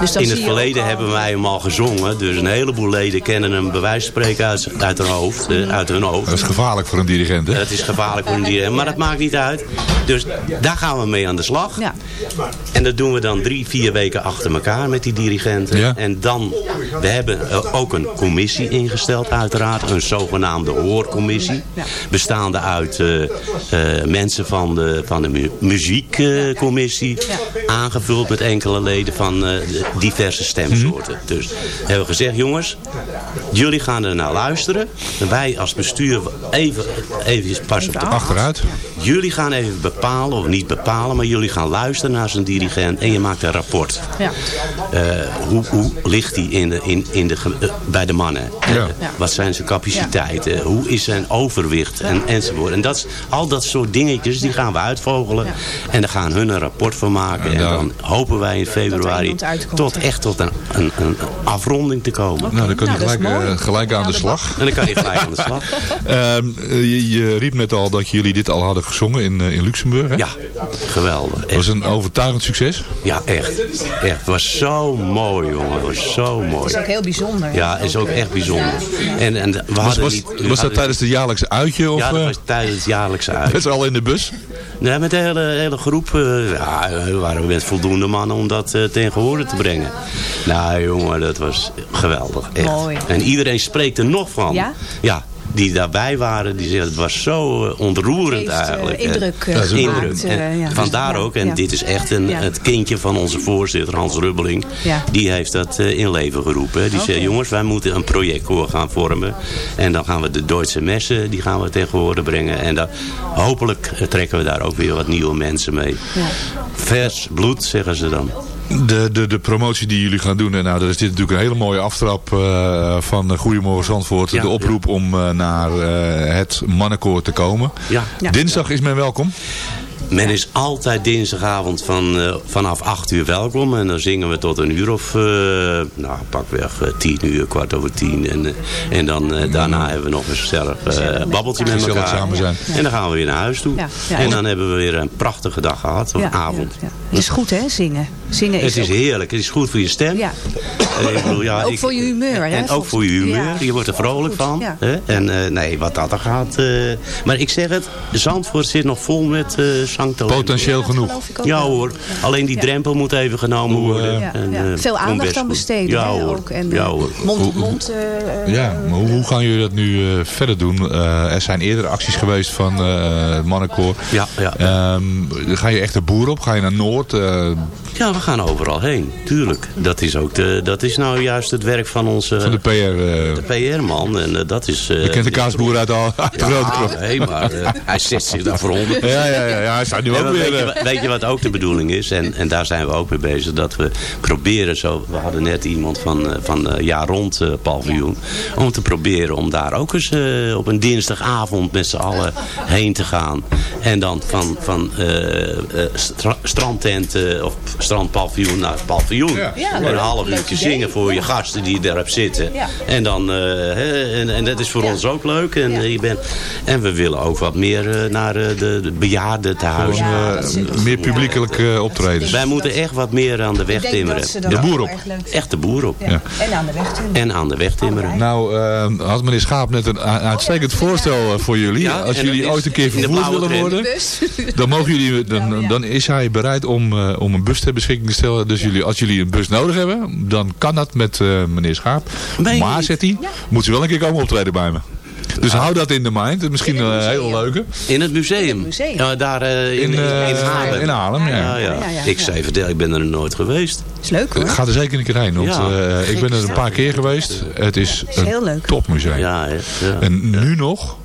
Dus in het verleden hebben wij hem al gezongen. Dus een heleboel leden kennen hem bij wijze van spreken uit, uit, hun hoofd, eh, uit hun hoofd. Dat is gevaarlijk voor een dirigent, hè? Het is gevaarlijk voor een dirigent, maar dat maakt niet uit. Dus daar gaan we mee aan de slag. Ja. En dat doen we dan drie, vier weken achter elkaar met die dirigenten. Ja. En dan, we hebben eh, ook een commissie ingesteld uiteraard. Een zogenaamde hoorcommissie. Bestaande uit eh, eh, mensen van de, van de mu- muziekcommissie. Aangevuld met enkele leden van eh, de diverse stemsoorten. Dus hebben we gezegd, jongens, jullie gaan er naar luisteren. En wij als bestuur even, even pas op de Achteruit. Jullie gaan even bepalen, of niet bepalen, maar jullie gaan luisteren naar zijn dirigent en je maakt een rapport. Ja. Eh, hoe, hoe ligt hij in de, in, in de, eh, bij de mannen? Ja. Eh, Wat zijn zijn capaciteiten? Hoe is zijn overwicht? En, enzovoort. En dat, is- al dat soort dingetjes, die gaan we uitvogelen. En daar gaan hun een rapport van maken. En, dan hopen wij in februari uitkomt, tot echt tot een, een, een afronding te komen. Nou, dan kan Nou, je gelijk, gelijk aan de slag. En dan kan je gelijk aan de slag. Ehm, je, je riep net al dat jullie dit al hadden gezongen in, eh, in Luxemburg. Hè? Ja, geweldig. Dat was een overtuigend succes. Ja, echt. Echt. Het was zo mooi, jongen. Het was zo mooi. Dat is ook heel bijzonder. Ja, is ook echt bijzonder. En, en we Was, hadden was, niet, we was dat hadden- tijdens de jaarlijkse uitje? Of, Ja, dat eh, was tijdens het jaarlijkse uit. met z'n allen in de bus? Nee, met de hele, hele groep eh, ja, we waren met voldoende mannen om dat ten gehore te brengen. Nou jongen, dat was geweldig. Echt. Mooi. En iedereen spreekt er nog van. Ja? Ja, die daarbij waren, die zeggen het was zo eh, ontroerend Heeft, eh, eigenlijk. indruk, eh, indruk. gemaakt, En ja. Vandaar ook, en ja. dit is echt een, het kindje van onze voorzitter Hans Rubbeling. Die heeft dat in leven geroepen. Die zei, jongens, wij moeten een projectkoor gaan vormen. En dan gaan we de Duitse messen, die gaan we tegenwoordig brengen. En dan, hopelijk trekken we daar ook weer wat nieuwe mensen mee. Ja. Vers bloed, zeggen ze dan. De, de, de promotie die jullie gaan doen. En nou, dat is dit natuurlijk een hele mooie aftrap eh, van eh, Goedemorgen Zandvoort. Ja, de oproep om eh, naar eh, het mannenkoor te komen. Ja. Ja. Dinsdag is men welkom. Men is altijd dinsdagavond van, eh, vanaf 8 uur welkom. En dan zingen we tot een uur of, eh, nou pakweg eh, 10 uur, kwart over 10. En, eh, en dan eh, daarna hebben we nog een gezellig eh, babbeltje met elkaar. samen zijn. En dan gaan we weer naar huis toe. Ja, ja. En dan hebben we weer een prachtige dag gehad, of Ja, avond. ja, ja. Het is goed hè, zingen. Zingen is, Het is ook- heerlijk, het is goed voor je stem. Ja. Eh, ik bedoel, ja, Ook ik- voor je humeur, hè, En ook voor je humeur. Ja. Je wordt er vrolijk van. ja. Hè? En eh, nee, wat dat er gaat. eh, maar ik zeg het, Zandvoort zit nog vol met Potentieel genoeg. Ja hoor, alleen die Ja. drempel moet even genomen Hoe, worden. eh, Ja, En, ja. eh, Veel aandacht aan besteden. Ja hoor, ook. En, ja eh, hoor. Mond, mond, eh, eh, Ja, maar hoe, hoe gaan jullie dat nu eh, verder doen? Eh, er zijn eerder acties geweest van eh, het mannenkoor. Ja, ja. Ehm, ga je echt de boer op? Ga je naar Noord? Ja, we gaan overal heen, tuurlijk. Dat is, ook de, dat is nou juist het werk van onze van de PR. eh, de PR-man. En eh, dat is... eh, je kent de kaasboer uit, al, uit de nee, maar hij zet zich daar voor onder. Ja, ja, ja, ja, hij staat nu Ja, ook weer... weet, je, wa- weet je wat ook de bedoeling is? En, en daar zijn we ook mee bezig. Dat we proberen zo... We hadden net iemand van, eh, van eh, jaar rond eh, paviljoen. Om te proberen om daar ook eens eh, op een dinsdagavond met z'n allen heen te gaan. En dan van, van eh, eh, stra strandtenten of strandpaviljoen naar het paviljoen. Ja, een half uurtje zingen voor je gasten die daarop zitten. Ja. En dan... eh, hè, en, en dat is voor ons ook leuk. En, Ja. je bent, en we willen ook wat meer eh, naar eh, de, de bejaarden te gewoon, eh, meer publiekelijk eh, optredens. Wij moeten echt wat meer aan de weg timmeren. De boer op. Echt de boer op. Ja. En aan de weg toe. En aan de weg timmeren. Nou, eh, had meneer Schaap net een uitstekend voorstel eh, voor jullie. Ja, Als jullie ooit een keer vervoerd willen worden, dan, mogen jullie, dan, dan is hij bereid om, eh, om een bus ter beschikking te stellen. Dus jullie, als jullie een bus nodig hebben, dan kan dat met eh, meneer Schaap. Maar, zegt hij, moet ze wel een keer komen optreden bij me. Dus hou dat in de mind. Misschien een museum. hele leuke. In het museum. In het museum. Ja, daar eh, in, In, in, eh, in Haarlem. in Haarlem, ja. Ja, ja. Ja, ja, Ik zei vertel, ik ben er nooit geweest. is leuk hoor. Ga er zeker een keer heen. Want Ja. eh, ik ben er een paar keer geweest. Het is is heel een leuk. topmuseum. Ja. En nu nog,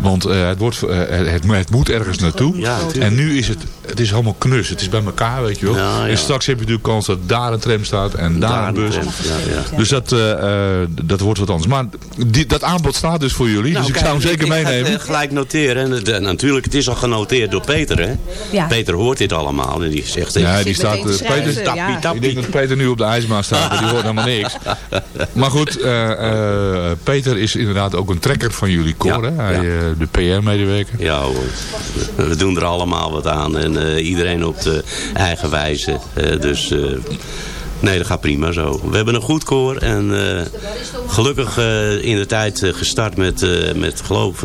want eh, het, wordt, eh, het, het moet ergens naartoe. Ja, en nu is het, het is allemaal knus. Het is bij elkaar, weet je wel. Ja, ja. En straks heb je natuurlijk kans dat daar een tram staat en daar, Daar een bus. ja, ja. Dus dat, eh, eh, dat wordt wat anders. Maar die, dat aanbod staat dus voor jullie. Nou, dus ik zou hem zeker ik ga meenemen. het, eh, gelijk noteren. En het, natuurlijk, het is al genoteerd door Peter. Hè? Ja. Peter hoort dit allemaal. En die zegt... Ja, die staat, Peter, ja. tappie, ik denk dat Peter nu op de ijsbaan staat, maar die hoort helemaal niks. Maar goed, eh, eh, Peter is inderdaad ook een trekker van jullie koor. Hè? Hij, de PR-medewerker. Ja hoor, we doen er allemaal wat aan. En eh, iedereen op de eigen wijze. Eh, dus eh, nee, dat gaat prima zo. We hebben een goed koor. En gelukkig in de tijd gestart met, met geloof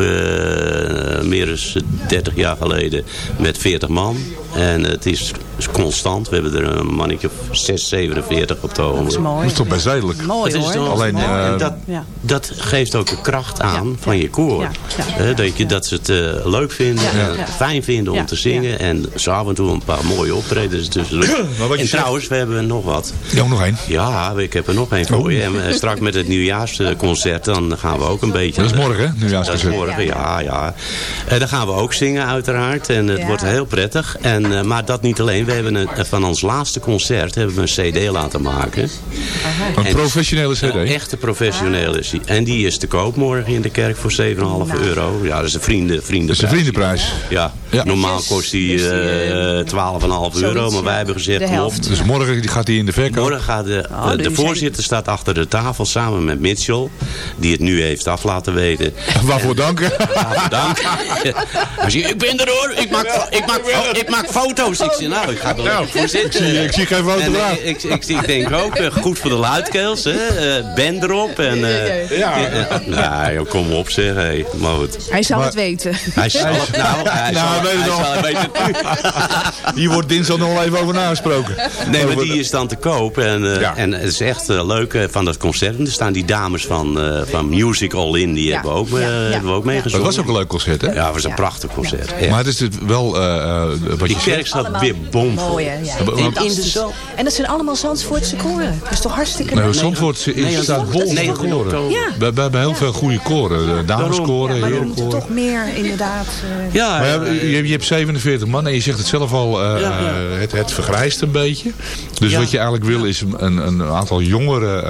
meer dan 30 jaar geleden met 40 man. En het is Dus constant. We hebben er een mannetje of 6, 47 op de ogenblik. Dat is mooi. Dat is toch best redelijk. Mooi Dat is hoor. toch- Alleen, Mooi. eh, dat, Ja. dat geeft ook de kracht aan van je koor. Ja, ja. Hè, dat, je, dat ze het eh, leuk vinden, Ja, en ja. fijn vinden om Ja, te zingen. En zo af en toe een paar mooie optredens tussendoor. Maar wat je en zegt- trouwens, we hebben nog wat. Ja, nog één. Ja, ik heb er nog één voor je. En eh, straks met het nieuwjaarsconcert, dan gaan we ook een beetje... Dat is morgen, hè? Dat is Nieuwjaarsconcert. morgen, ja, ja. Eh, dan gaan we ook zingen uiteraard. En het Ja. wordt heel prettig. En, eh, maar dat niet alleen. We hebben een, van ons laatste concert hebben we een cd laten maken. Een En- professionele cd. Een echte professionele is die. En die is te koop morgen in de kerk voor 7,5 Nou. euro. Ja, dat is een vrienden, vrienden Dat is een vriendenprijs. Ja. Ja. normaal Dus- kost die dus die, eh, eh, 12,5 euro. zoiets, Maar wij hebben gezegd, helft. Dus morgen gaat hij in de verkoop. Morgen gaat de, Oh, de dus voorzitter staat achter de tafel samen met Mitchell. Die het nu heeft af laten weten. Waarvoor dank. Hij zegt, ik ben er hoor. Ik maak, ik maak, ik maak foto's. Ik zeg, nou, ik ga er Nou, voor zitten. ik zie- ik zie geen fotograaf. En, ik, ik, ik denk ook, eh, goed voor de luidkeels. Hè? eh, ben erop. En, eh, Ja. eh, nou, joh, kom op zeg. Hey. Maar goed. Hij zal Maar- het weten. Hij zal het nou. Hij Nou, zal, weet het hij zal het weten. Hier wordt dinsdag nog wel even over nagesproken. Nee, maar die is dan te koop. En, eh, Ja. en het is echt leuk van dat concert. En er staan die dames van, eh, van Music All In. Die Ja. hebben, ook, Ja, ja. hebben we ook Dat meegezongen. was ook een leuk concert, hè? Ja, het was een Ja. prachtig concert. Maar het is dit wel, eh, eh, wat Die je kerk zegt. staat weer bomvol. Mooi hè. Ja. In de zaal. En dat zijn allemaal Zandvoortse koren. Dat is toch hartstikke Nou, leuk? Zandvoort is- Nee, staat bol van 19 koren. Ja. We, we hebben heel veel goede koren. Dameskoren, Ja, maar er moeten toch meer inderdaad... eh, Ja, Maar ja, eh, je, je hebt 47 man en je zegt het zelf al, eh, Ja, ja. het, het vergrijst een beetje. Dus Ja. wat je eigenlijk wil is een, een aantal jongere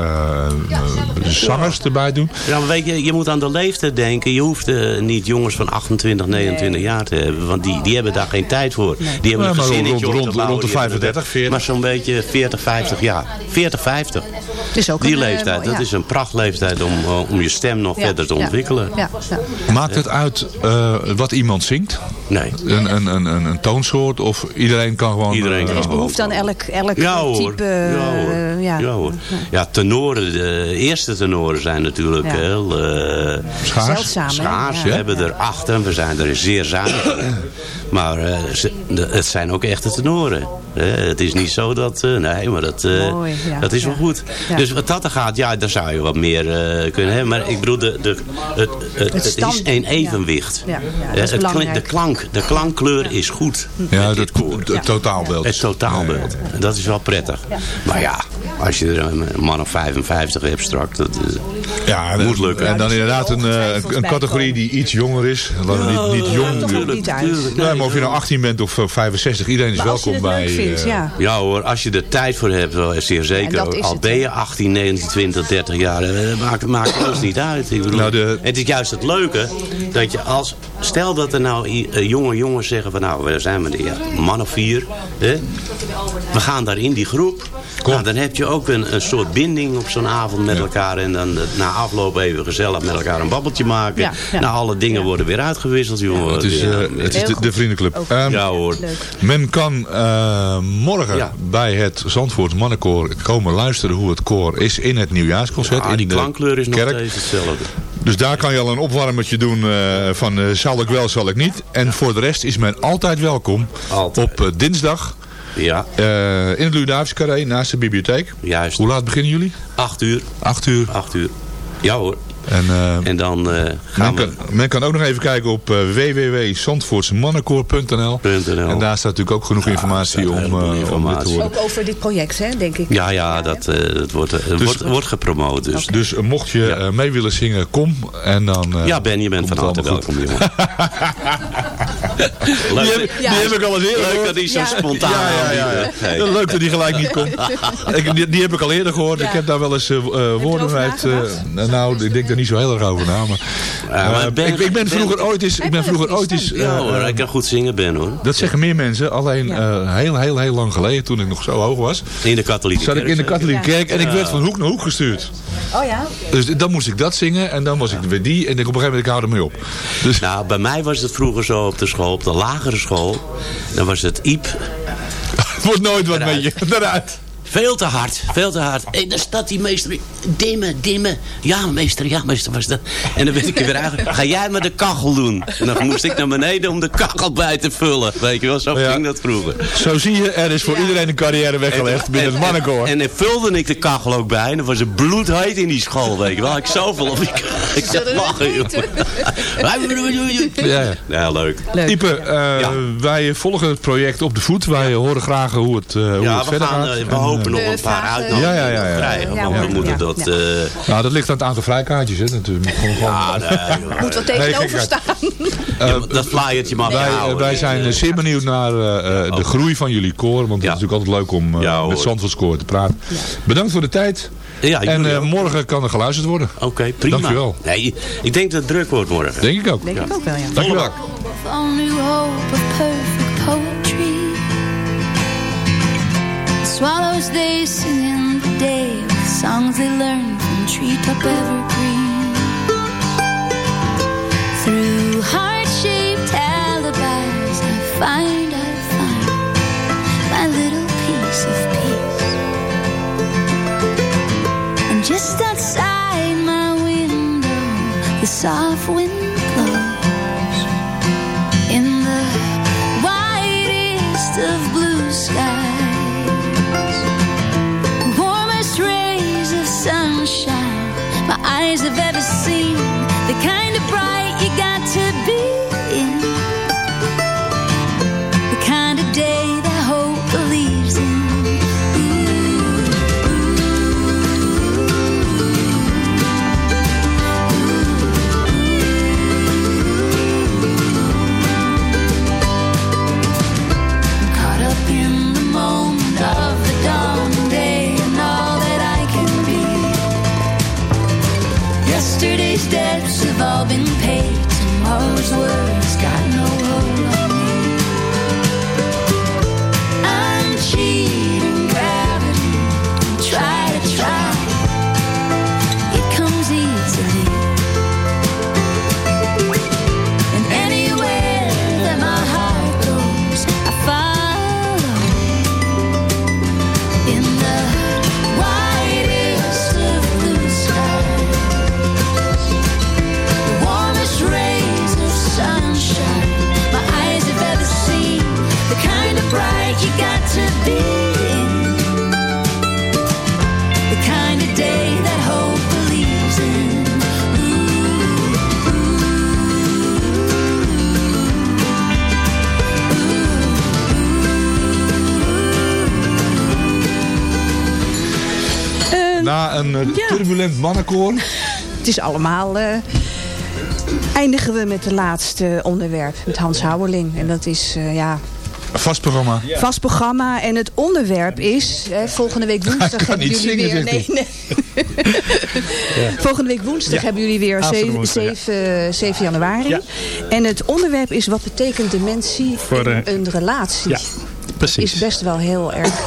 zangers erbij doen. Ja, maar weet je, je moet aan de leeftijd denken. Je hoeft niet jongens van 28, 29 jaar te hebben. Want die, die hebben daar geen tijd voor. Die hebben Ja, een gezinnetje rond- de die hebben 35, 40. Maar zo'n beetje 40, 50 jaar. 40, 50. Het is ook Die een, eh, leeftijd, mooi, dat ja. is een prachtleeftijd om, eh, om je stem nog Ja, verder te ontwikkelen. Ja, ja. Maakt het uit eh, wat iemand zingt? Nee. Een, een, een, een, een toonsoort of iedereen kan gewoon... Iedereen kan Er is behoefte aan elk, elk Ja hoor. type... ja, hoor. eh, ja. ja hoor. Ja, tenoren, de eerste tenoren zijn natuurlijk Ja. heel eh, Schaars. Zeldzaam, hè? schaars. Ja. We hebben er acht en we zijn er zeer zuinig in. Maar eh, ze- de- het zijn ook echte tenoren. Het is niet zo dat... eh, nee, maar dat, eh, Mooi, ja. dat is wel Ja. goed. Ja. Dus wat dat er gaat, ja, daar zou je wat meer eh, kunnen hebben. Maar ik bedoel, de, de, het, het, het, is een evenwicht. Ja, ja, Eh, dat is het klink- belangrijk. de, klank, de klankkleur is goed. Ja, dat, het totaalbeeld. Het totaalbeeld. En Dat is wel prettig. Maar ja, als je er een man of 55 hebt straks, dat Ja, moet lukken. En dan inderdaad een, eh, een, een categorie die iets jonger is. Niet, niet jong. Niet uit. Nee, maar of je nou 18 bent of eh, 65, iedereen is je welkom het bij... leuk vindt, eh, ja. Ja hoor, als je er tijd voor hebt, wel zeer zeker. Al het, ben je 18, 19, 20, 30 jaar, eh, maakt, maakt ons niet uit. Ik bedoel, Nou, de- Het is juist het leuke dat je als... Stel dat er nou eh, jonge jongens zeggen van nou, we zijn met een man of vier. Hè? We gaan daar in die groep. Nou, dan heb je ook een, een soort binding op zo'n avond met elkaar. En dan eh, na afloop even gezellig met elkaar een babbeltje maken. Ja, ja. Nou, alle dingen worden weer uitgewisseld, jongen. Het is, eh, Ja, het is de, vriendenclub. Ehm, ja hoor. Leuk. Men kan eh, morgen Ja. bij het Zandvoort Mannenkoor komen luisteren hoe het koor is in het nieuwjaarsconcert. In die de klankkleur is nog kerk. steeds hetzelfde. Dus daar kan je al een opwarmertje doen eh, van eh, zal ik wel, zal ik niet. En voor de rest is men altijd welkom Altijd. op eh, dinsdag Ja, in het Louis Carré naast de bibliotheek. juist. Hoe laat beginnen jullie? Acht uur. Acht uur. Acht uur. Ja hoor. En, eh, En dan eh, men, gaan we... kan, men kan ook nog even kijken op uh, www.zandvoortsemannenkoor.nl En daar staat natuurlijk ook genoeg informatie om, om dit te informatie. horen. Ook over dit project, hè, denk ik. Ja, ja, dat, eh, dat wordt, eh, wordt, wordt gepromoot. Dus. Dus mocht je eh, mee willen zingen, kom. En dan, eh, Ja, Ben, je bent van harte allemaal welkom, jongen. Die heb, die heb ik al eens eerder Leuk gehoord. dat hij zo Ja. spontaan Ja, ja, ja, ja. Leuk dat die gelijk niet komt. ik, die, die heb ik al eerder gehoord. Ja. Ik heb daar wel eens woorden uit. eh, nou, ik denk daar niet zo heel erg over na. Maar, Ja, maar eh, Ben- ik, ik ben Ben- vroeger ooit eens... Ik ben vroeger ooit eens Ja eh, hoor, hij kan goed zingen, Ben hoor. dat zeggen meer mensen. Alleen eh, heel, heel, heel lang geleden, toen ik nog zo hoog was... In de katholieke zat ik in de kerk, katholieke Ja. kerk en ik werd van hoek naar hoek gestuurd. Oh ja? Dus dan moest ik dat zingen en dan was ik weer die. En ik op een gegeven moment, ik hou ermee op. Dus Nou, bij mij was het vroeger zo op de school, op de lagere school. Dan was het Iep. wordt nooit wat met je. Daaruit. Veel te hard, veel te hard. En dan staat die meester, dimmen, dimmen. Ja, meester, ja, meester, was dat. En dan werd ik er weer uit. Ga jij maar de kachel doen? En dan moest ik naar beneden om de kachel bij te vullen. Weet je wel, zo Ja. ging dat vroeger. Zo zie je, er is voor iedereen een carrière weggelegd binnen het mannenkoor. En dan vulde ik de kachel ook bij. En dan was het bloedheet in die school, weet je wel. Ik zoveel op ik, ik zat lachen, joh. Ja, ja. Ja, leuk. Ipe, eh, wij volgen het project op de voet. Wij horen graag hoe het, eh, hoe Ja, het we, verder gaan, gaat. eh, we En, hopen eh, nog een paar uitnodigingen Ja, ja, ja, ja. te krijgen. Ja, want we ja, moeten ja. dat... Ja. eh, Nou, dat ligt aan het aantal vrijkaartjes, hè, natuurlijk. Ja. Moet wat Nee, tegenover staan. Ja, dat flyertje mag je wij, eh, houden. wij zijn eh, zeer benieuwd naar eh, eh, de groei van jullie koor. Want het is natuurlijk altijd leuk om eh, Ja, met Zandvoorts koor te praten. Bedankt voor de tijd. Ja, en eh, morgen kan er geluisterd worden. Oké, prima. Dankjewel. Nee, ik denk dat het druk wordt morgen. Denk ik ook. Denk ik ook wel, ja. Dankjewel. Swallows they sing in the day with songs they learn from treetop evergreen. Through heart-shaped alibis, I find, I find my little piece of peace. And just outside my window, the soft wind have ever seen. how words got Na een eh, ja. turbulent mannenkoor. Het is allemaal... eh, eindigen we met het laatste onderwerp. Met Hans Houweling. En dat is, eh, ja... Een vast programma. Vast programma en het onderwerp is... Hè, volgende week woensdag hebben jullie zingen, weer... Nee, nee. Volgende week woensdag Ja. hebben jullie weer Aanstaande 7, woensdag, ja. 7, 7 januari. Ja. En het onderwerp is wat betekent dementie Voor, in een relatie. Ja, precies. Is best wel heel erg...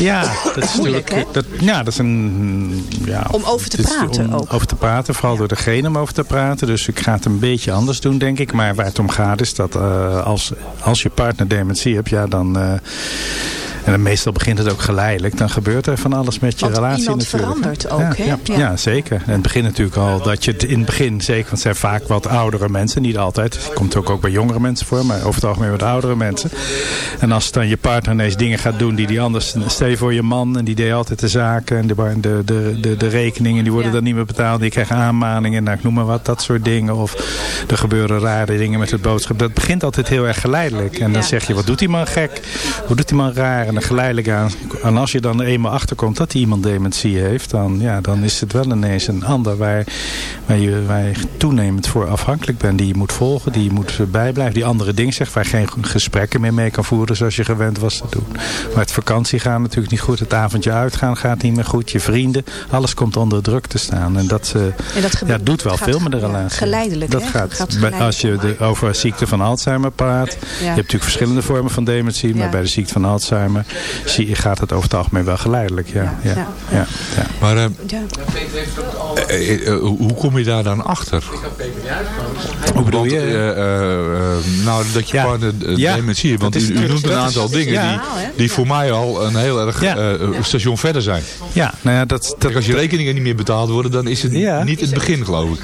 Ja, dat is Moeilijk, natuurlijk. Dat, ja, dat is een. Ja, Om over te praten om ook. Over te praten, vooral door degene om over te praten. Dus ik ga het een beetje anders doen, denk ik. Maar waar het om gaat is dat eh, als, als je partner dementie hebt, ja, dan. eh, en dan meestal begint het ook geleidelijk. Dan gebeurt er van alles met je Want relatie iemand natuurlijk. verandert ook, ja, hè? Ja, Ja. ja, zeker. En het begint natuurlijk al dat je het in het begin, zeker, want het zijn vaak wat oudere mensen, niet altijd. Het komt ook, ook bij jongere mensen voor, maar over het algemeen wat oudere mensen. En als dan je partner ineens dingen gaat doen die die anders, stel je voor je man en die deed altijd de zaken en de, de, de, de, de rekeningen, die worden dan niet meer betaald. Die krijgen aanmaningen, nou, ik noem maar wat, dat soort dingen. Of er gebeuren rare dingen met het boodschap. Dat begint altijd heel erg geleidelijk. En dan zeg je, wat doet die man gek? Wat doet die man raar? En dan geleidelijk aan. En als je dan eenmaal achterkomt dat iemand dementie heeft, dan, ja, dan is het wel ineens een ander waar, waar, je, waar je toenemend voor afhankelijk bent. Die je moet volgen, die je moet bijblijven. Die andere dingen zegt, waar je geen gesprekken meer mee kan voeren zoals je gewend was te doen. Maar het vakantie gaan natuurlijk niet goed. Het avondje uitgaan gaat niet meer goed. Je vrienden, alles komt onder druk te staan. En dat, eh, En dat ja, doet wel veel met de relatie. geleidelijk, Dat hè? gaat, Gaat als je de, over ziekte van Alzheimer praat. Je hebt natuurlijk verschillende vormen van dementie. Maar bij de ziekte van Alzheimer nemen, zie, gaat het over het algemeen wel geleidelijk. Ja, ja, ja. ja, ja. Maar eh, Ja. eh, eh, hoe kom je daar dan achter? Hoe bedoel je? eh, eh, eh, nou, dat je Ja. gewoon de dementie hebt. Want u, noemt een is- aantal dingen Ja. die, die voor mij al een heel erg Ja. eh, station verder zijn. Ja, nou ja, dat, dat, Kijk, als je rekeningen niet meer betaald worden, dan is het Ja. niet het begin, geloof ik.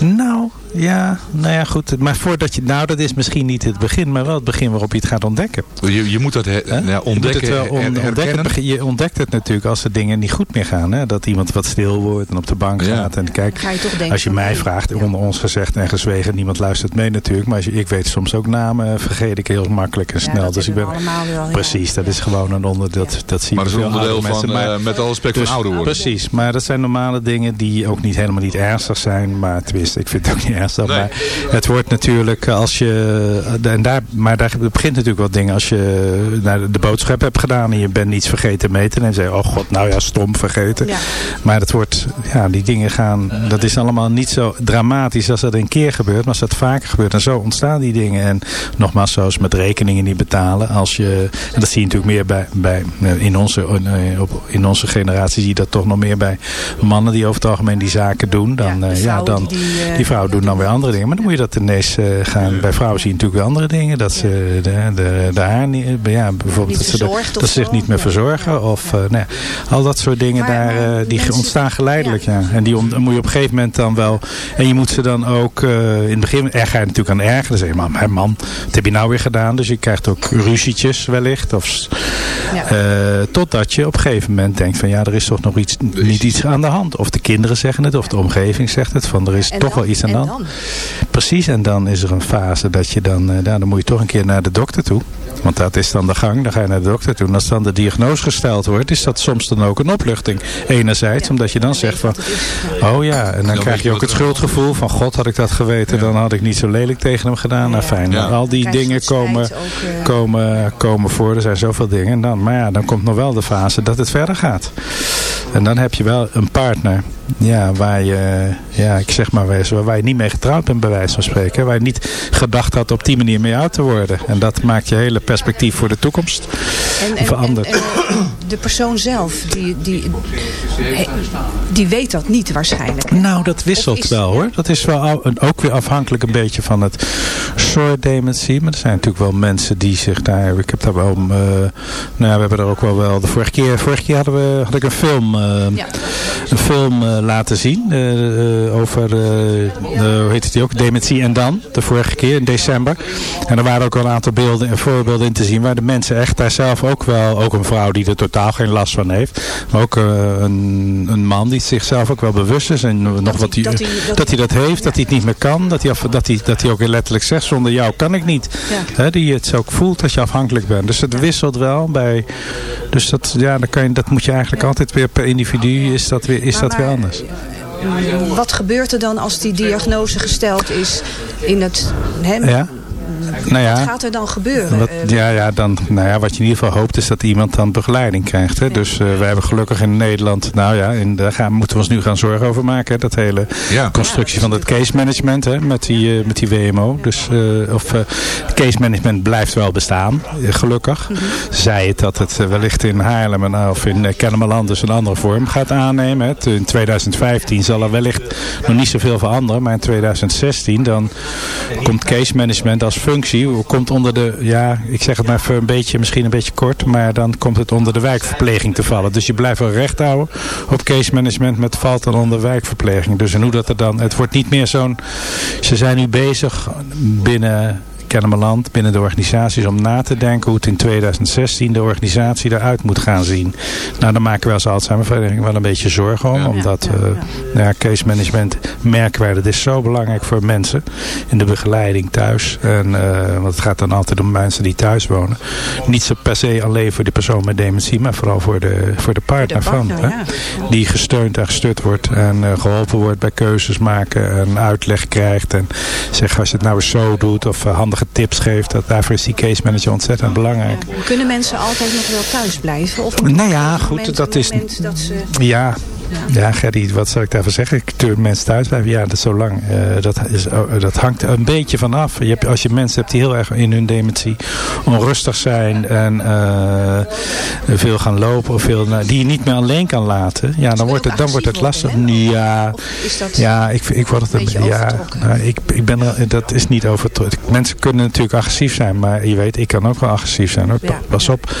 Nou, ja, nou ja, goed. Maar voordat je, nou, dat is misschien niet het begin, maar wel het begin waarop je het gaat ontdekken. Je, je moet dat he- Hè? ja, je moet ontdekken, het wel her- on- ontdekken. Je ontdekt het natuurlijk als de dingen niet goed meer gaan. Hè? Dat iemand wat stil wordt en op de bank Ja. gaat. En kijk, Ga je toch denken als je mij vraagt, onder ons gezegd en gezwegen, niemand luistert mee natuurlijk. Maar als je, ik weet soms ook namen, vergeet ik heel makkelijk en Ja, snel. dat dus ik ben, wel, ja. precies, dat is gewoon een onder, dat, dat zie Maar je dat is een onderdeel van, mensen. Maar- eh, met alle respect, van ouder worden. Precies, maar dat zijn normale dingen die ook niet helemaal niet ernstig zijn. Maar tenminste, ik vind het ook niet ernstig. Nee. Maar het wordt natuurlijk als je... En daar, maar daar begint natuurlijk wat dingen. Als je naar de boodschap hebt gedaan en je bent niets vergeten mee te nemen. Dan zeg je, oh god, nou ja, stom vergeten. Ja. Maar het wordt, ja, die dingen gaan... Dat is allemaal niet zo dramatisch als dat een keer gebeurt. Maar als dat vaker gebeurt, en zo ontstaan die dingen. En nogmaals, zoals met rekeningen niet betalen. Als je, en dat zie je natuurlijk meer bij, bij in, onze, eh, op, in onze generatie zie je dat toch nog meer bij mannen die over het algemeen die zaken doen. Dan, Ja, eh, dan, die, die, eh, die vrouwen doen dan weer andere dingen. Maar dan moet je dat ineens eh, gaan. Bij vrouwen zie je natuurlijk weer andere dingen. Dat ze de, de, de haar niet, ja, bijvoorbeeld dat ze, de- dat ze zich niet meer verzorgen. Of eh, nou ja, al dat soort dingen Maar- daar, maar eh, die ontstaan geleidelijk. Ja. En die on- moet je op een gegeven moment dan wel. En je moet ze dan ook eh, in het begin er ga je natuurlijk aan ergeren. Dan zeg je, man, mijn man, wat heb je nou weer gedaan? Dus je krijgt ook ruzietjes wellicht. Of, eh, totdat je op een gegeven moment denkt van ja, er is toch nog iets, niet iets aan de hand. Of de kinderen zeggen het, of de omgeving zegt het. Van er is En toch dan? wel iets aan de hand. Dan? Precies, en dan is er een fase dat je dan, eh, nou, dan moet je toch een keer naar de dokter toe. Want dat is dan de gang, dan ga je naar de dokter toe. En als dan de diagnose gesteld wordt, is dat soms dan ook een opluchting. Enerzijds, omdat je dan zegt van, oh ja, en dan krijg je ook het schuldgevoel van, god had ik dat geweten, dan had ik niet zo lelijk tegen hem gedaan. Nou fijn, Ja. al die dingen komen, eh, komen, komen voor. Er zijn zoveel dingen. En dan, maar ja, dan komt nog wel de fase dat het verder gaat. En dan heb je wel een partner ja, waar je, ja, ik zeg maar, waar waar je niet mee getrouwd bent, bij wijze van spreken. Waar je niet gedacht had op die manier mee uit te worden. En dat maakt je hele perspectief voor de toekomst En, en, veranderd. en de persoon zelf, die, die, die weet dat niet waarschijnlijk. hè? Nou, dat wisselt is- wel hoor. Dat is wel ook weer afhankelijk een beetje van het soort dementie. Maar er zijn natuurlijk wel mensen die zich daar... Ik heb daar wel... eh, nou ja, we hebben er ook wel wel... De vorige keer, vorige keer hadden we, had ik een film, eh, Ja. een film eh, laten zien. over, hoe heet het die ook? Dementie en dan. De vorige keer in december. En er waren ook wel een aantal beelden en voorbeelden in te zien. Waar de mensen echt daar zelf ook wel... Ook een vrouw die er totaal geen last van heeft. Maar ook eh, een, een man die zichzelf ook wel bewust is. En nog hij- wat hij, dat hij- dat- dat hij dat heeft, dat hij het niet meer kan. Dat hij, af, dat hij, dat hij ook letterlijk zegt, zonder jou kan ik niet. Ja. Hè, die het ook voelt dat je afhankelijk bent. Dus het wisselt wel bij... Dus dat, ja, dan kan je, dat moet je eigenlijk altijd weer per individu, is dat weer, is Maar- dat weer anders. Wat gebeurt er dan als die diagnose gesteld is in het... Hè, Ja? Nou ja. Wat gaat er dan gebeuren? Wat, Eh, ja, ja dan, nou ja, wat je in ieder geval hoopt is dat iemand dan begeleiding krijgt. Hè? Dus eh, we hebben gelukkig in Nederland, nou ja, en daar gaan, moeten we ons nu gaan zorgen over maken. hè, Dat hele Ja. constructie van het case management hè, met, die, eh, met die WMO. Dus, eh, of eh, case management blijft wel bestaan, gelukkig. Zij het dat het wellicht in Haarlem en, of in uh, Kennemerland dus een andere vorm gaat aannemen. Hè. In 2015 zal er wellicht nog niet zoveel veranderen, maar in 2016 dan komt case management als functie, komt onder de, ja, ik zeg het maar even een beetje, misschien een beetje kort, maar dan komt het onder de wijkverpleging te vallen. Dus je blijft wel recht houden op case management, het valt dan onder wijkverpleging. Dus en hoe dat er dan, het wordt niet meer zo'n, ze zijn nu bezig binnen Kennemerland, binnen de organisaties, om na te denken hoe het in 2016 de organisatie eruit moet gaan zien. Nou, daar maken wij als Alzheimervereniging wel een beetje zorgen om, omdat ja, eh, ja, case management merken wij, dat is zo belangrijk voor mensen in de begeleiding thuis. En, eh, want het gaat dan altijd om mensen die thuis wonen. Niet zo per se alleen voor de persoon met dementie, maar vooral voor de, voor de partner, partner, van. ja. Hè? Die gesteund en gestut wordt en eh, geholpen wordt bij keuzes maken en uitleg krijgt. En zeg als je het nou eens zo doet of eh, handige tips geeft, dat, daarvoor is die case manager ontzettend belangrijk. Kunnen mensen altijd nog wel thuis blijven? Of Nou ja, goed, dat is- dat ze... Ja, Ja, Gerry, wat zal ik daarvoor zeggen? Ik tuur mensen thuis blijven. Ja, dat is zo lang. Eh, dat, is, oh, dat hangt een beetje vanaf. Je hebt, als je mensen hebt die heel erg in hun dementie onrustig zijn en eh, veel gaan lopen of veel, nou, die je niet meer alleen kan laten, ja, dan wordt het, dan wordt het lastig. Ja, Is dat ja, ik, ik word het een beetje beetje. Ja, nou, ik, ik ben er, dat is niet overtrokken. Mensen kunnen natuurlijk agressief zijn, maar je weet, ik kan ook wel agressief zijn. Hoor. Pas op.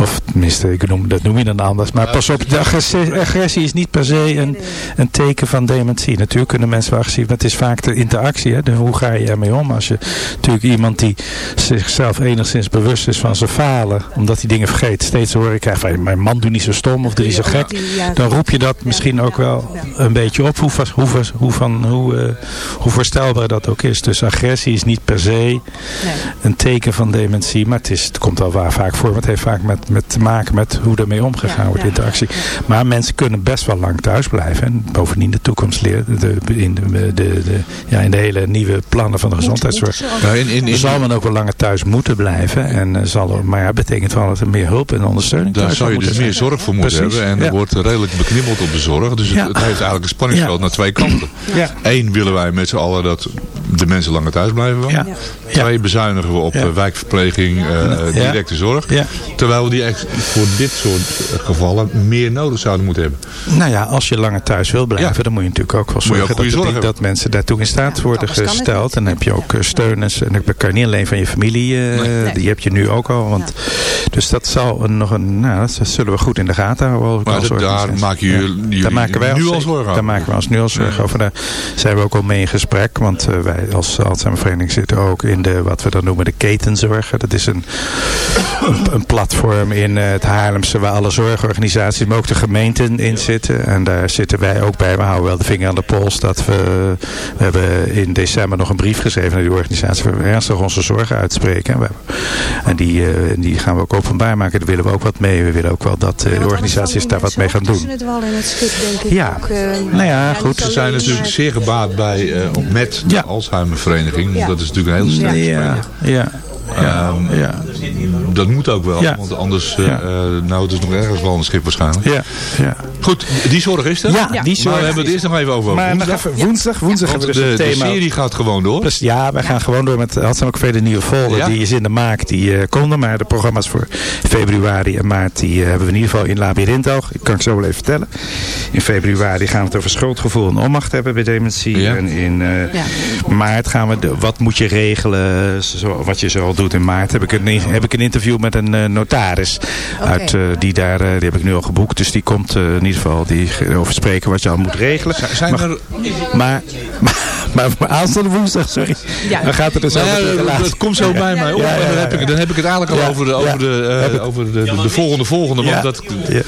Of tenminste, ik noem, dat noem je dan anders. Maar pas op, de agressie, agressie is niet per se een, een teken van dementie. Natuurlijk kunnen mensen wel agressief, maar het is vaak de interactie. Hè? De, hoe ga je ermee om? Als je natuurlijk iemand die zichzelf enigszins bewust is van zijn falen, omdat hij dingen vergeet, steeds te horen krijgt van mijn man doet niet zo stom of die is zo gek. Dan roep je dat misschien ook wel een beetje op. Hoe, hoe, hoe, van, hoe, eh, hoe voorstelbaar dat ook is. Dus agressie is niet per se een teken van dementie. Maar het, is, het komt wel waar vaak voor. Maar het heeft vaak met, met te maken met hoe ermee omgegaan wordt. Interactie. Maar mensen kunnen best wel lang thuis blijven. En bovendien de toekomst leren. De, in, de, de, de, ja, in de hele nieuwe plannen van de gezondheidszorg. Ja, in, in, in, zal men ook wel langer thuis moeten blijven. En, eh, zal er, maar ja, betekent wel dat er meer hulp en ondersteuning daar zou je dus meer zorg voor moeten Precies, hebben. En er ja. wordt redelijk beknibbeld op de zorg. Dus het, Ja. het heeft eigenlijk een spanningsveld Ja. naar twee kanten. Ja. Eén willen wij met z'n allen dat de mensen langer thuis blijven wonen. Ja. Twee bezuinigen we op Ja. eh, wijkverpleging, eh, Ja. directe zorg. Ja. Terwijl we die echt voor dit soort gevallen meer nodig zouden moeten hebben. Nou ja, als je langer thuis wil blijven, Ja. dan moet je natuurlijk ook wel ook zorgen dat, dat mensen daartoe in staat worden gesteld. En dan heb je ook eh, steun. En, dat kan je niet alleen van je familie, eh, Nee. die heb je nu ook al. Want, Dus dat zal een, nog een, nou, dat zullen we goed in de gaten houden. Maar dat- daar maken jullie- daar maken wij nu ons- al zorgen over. Daar maken we ons nu al zorgen over. Daar zijn we ook al mee in gesprek. Want eh, wij als Alzheimervereniging zitten ook in de, wat we dan noemen de ketenzorg. Dat is een, een, platform in het Haarlemse waar alle zorgorganisaties, maar ook de gemeenten in zitten. En daar zitten wij ook bij. We houden wel de vinger aan de pols dat we, we hebben in december nog een brief geschreven naar die organisatie. waar We ernstig onze zorgen uitspreken. En, we hebben- en die, eh, die gaan we ook openbaar maken. Daar willen we ook wat mee. We willen ook wel dat eh, de organisaties daar wat mee gaan doen. het wel in het schip, denk ik. Ja. Ook, eh, Nou ja, goed. Ze zijn natuurlijk zeer gebaat bij, eh, met de Ja. Alzheimervereniging. Want Ja. dat is natuurlijk een heel sterk Ja, ja, ja, Ehm, ja, Dat moet ook wel, Ja. want anders, eh, Ja. eh, nou het is nog ergens wel een schip waarschijnlijk. ja, ja. Goed, die zorg is er. Ja, die Maar zorg we hebben het eerst nog even over Maar woensdag. even, woensdag, woensdag hebben we de, dus de een thema. serie gaat gewoon door. Dus ja, wij gaan gewoon door met Alzheimer Café, de nieuwe folder. Ja. Die is in de maak, die eh komen. Maar de programma's voor februari en maart, die hebben we in ieder geval in Labyrinth Ik kan ik zo wel even vertellen. In februari gaan we het over schuldgevoel en onmacht hebben bij dementie. Ja. En in eh, Ja. maart gaan we, de, wat moet je regelen, zo, wat je zo al doet in maart. Heb ik een, heb ik een interview met een eh, notaris. Uit, eh, die, daar, eh, die heb ik nu al geboekt. Dus die komt in ieder geval die, over spreken wat je al moet regelen. Zijn Maar- er, Maar, maar, maar, aanstaande woensdag, sorry. Ja. Dan gaat het dus Nou over ja, de dat, relatie. dat komt zo bij mij op. Ja, ja, en dan, heb ik, dan heb ik het eigenlijk al Ja, over de, over ja. de, eh, over de, de, de volgende volgende. Want Ja. dat, Ja.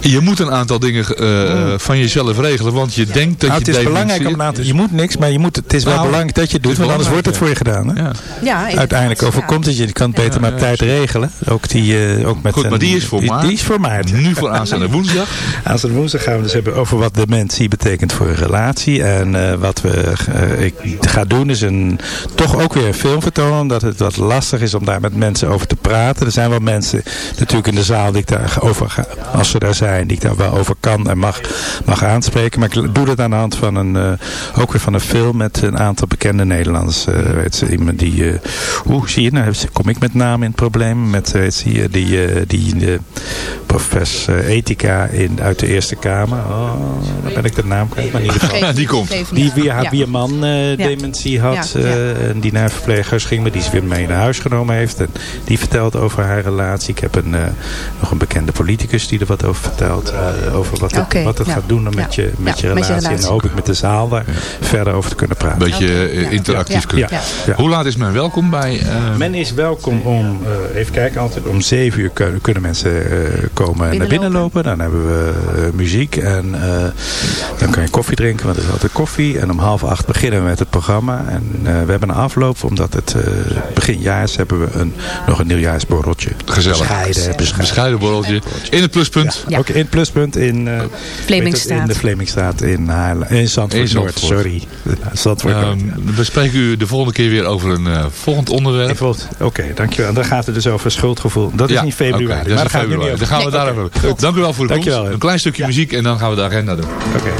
je moet een aantal dingen eh, van jezelf regelen. Want je denkt dat Nou, je het is belangrijk om na te, je moet niks, maar je moet, het is wel Nou, belangrijk dat je het doet, want anders wordt het voor je gedaan. Hè? Ja. Uiteindelijk overkomt het je, je kan het beter maar op tijd regelen. Ook die, eh, ook met Goed, maar die is voor maart. die is voor maart. Nu voor aanstaande woensdag. Aanstaande woensdag gaan we dus hebben over wat dementie betekent voor een relatie. En eh, wat we eh, ik ga doen is een, toch ook weer een film vertonen. Omdat het wat lastig is om daar met mensen over te praten. Er zijn wel mensen natuurlijk in de zaal die ik daar over ga, als ze daar zijn, die ik daar wel over kan en mag, mag aanspreken. Maar ik doe dat aan de hand van een, eh, ook weer van een film met een aantal bekende Nederlanders. eh, weet ze, iemand die, eh, hoe zie je, nou kom ik met naam in het probleem. Met, weet je, die, die eh, professor ethica in, uit de Eerste Kamer. Oh, dan ben ik de naam kwijt, maar in ieder geval. Geef- die komt. Die Ja. weer man eh, dementie had. Ja, ja. eh, en die naar een verpleeghuis ging. Maar die ze weer mee naar huis genomen heeft. En die vertelt over haar relatie. Ik heb een, eh, nog een bekende politicus die er wat over vertelt. eh, over wat het, wat het ja. gaat doen met, Ja. je, met, Ja, je met je relatie. En relatie. dan hoop ik met de zaal daar verder over te kunnen Een praten. beetje ja. interactief Ja. kunnen. Ja. Ja. Hoe laat is men welkom bij... eh, Men is welkom om, eh, even kijken, altijd om 7 uur kun- kunnen mensen eh, komen naar binnen lopen. Dan hebben we muziek en eh, dan kan je koffie drinken, want er is altijd koffie. En om half acht beginnen we met het programma. En eh, we hebben een afloop, omdat het eh, beginjaars hebben we een, nog een nieuwjaarsborreltje. Gezellig. Bescheiden, bescheiden. Bescheiden borreltje. In het pluspunt. Ook in het pluspunt in, eh, Vlemingstraat. in de Vlemingstraat in, Haarlem, in Zandvoort, In Noord. Zandvoort. Sorry. Zandvoort Noord. Ehm, we spreken u de volgende keer weer over een eh, volgend onderwerp. Oké, dankjewel. En dan gaat het dus over schuldgevoel. Dat is niet februari. dat is maar in daar gaan we nu februari. niet Dan gaan we daar over. Dank u wel voor de Dankjewel, komst. Een klein stukje muziek en dan gaan we de agenda doen. Oké.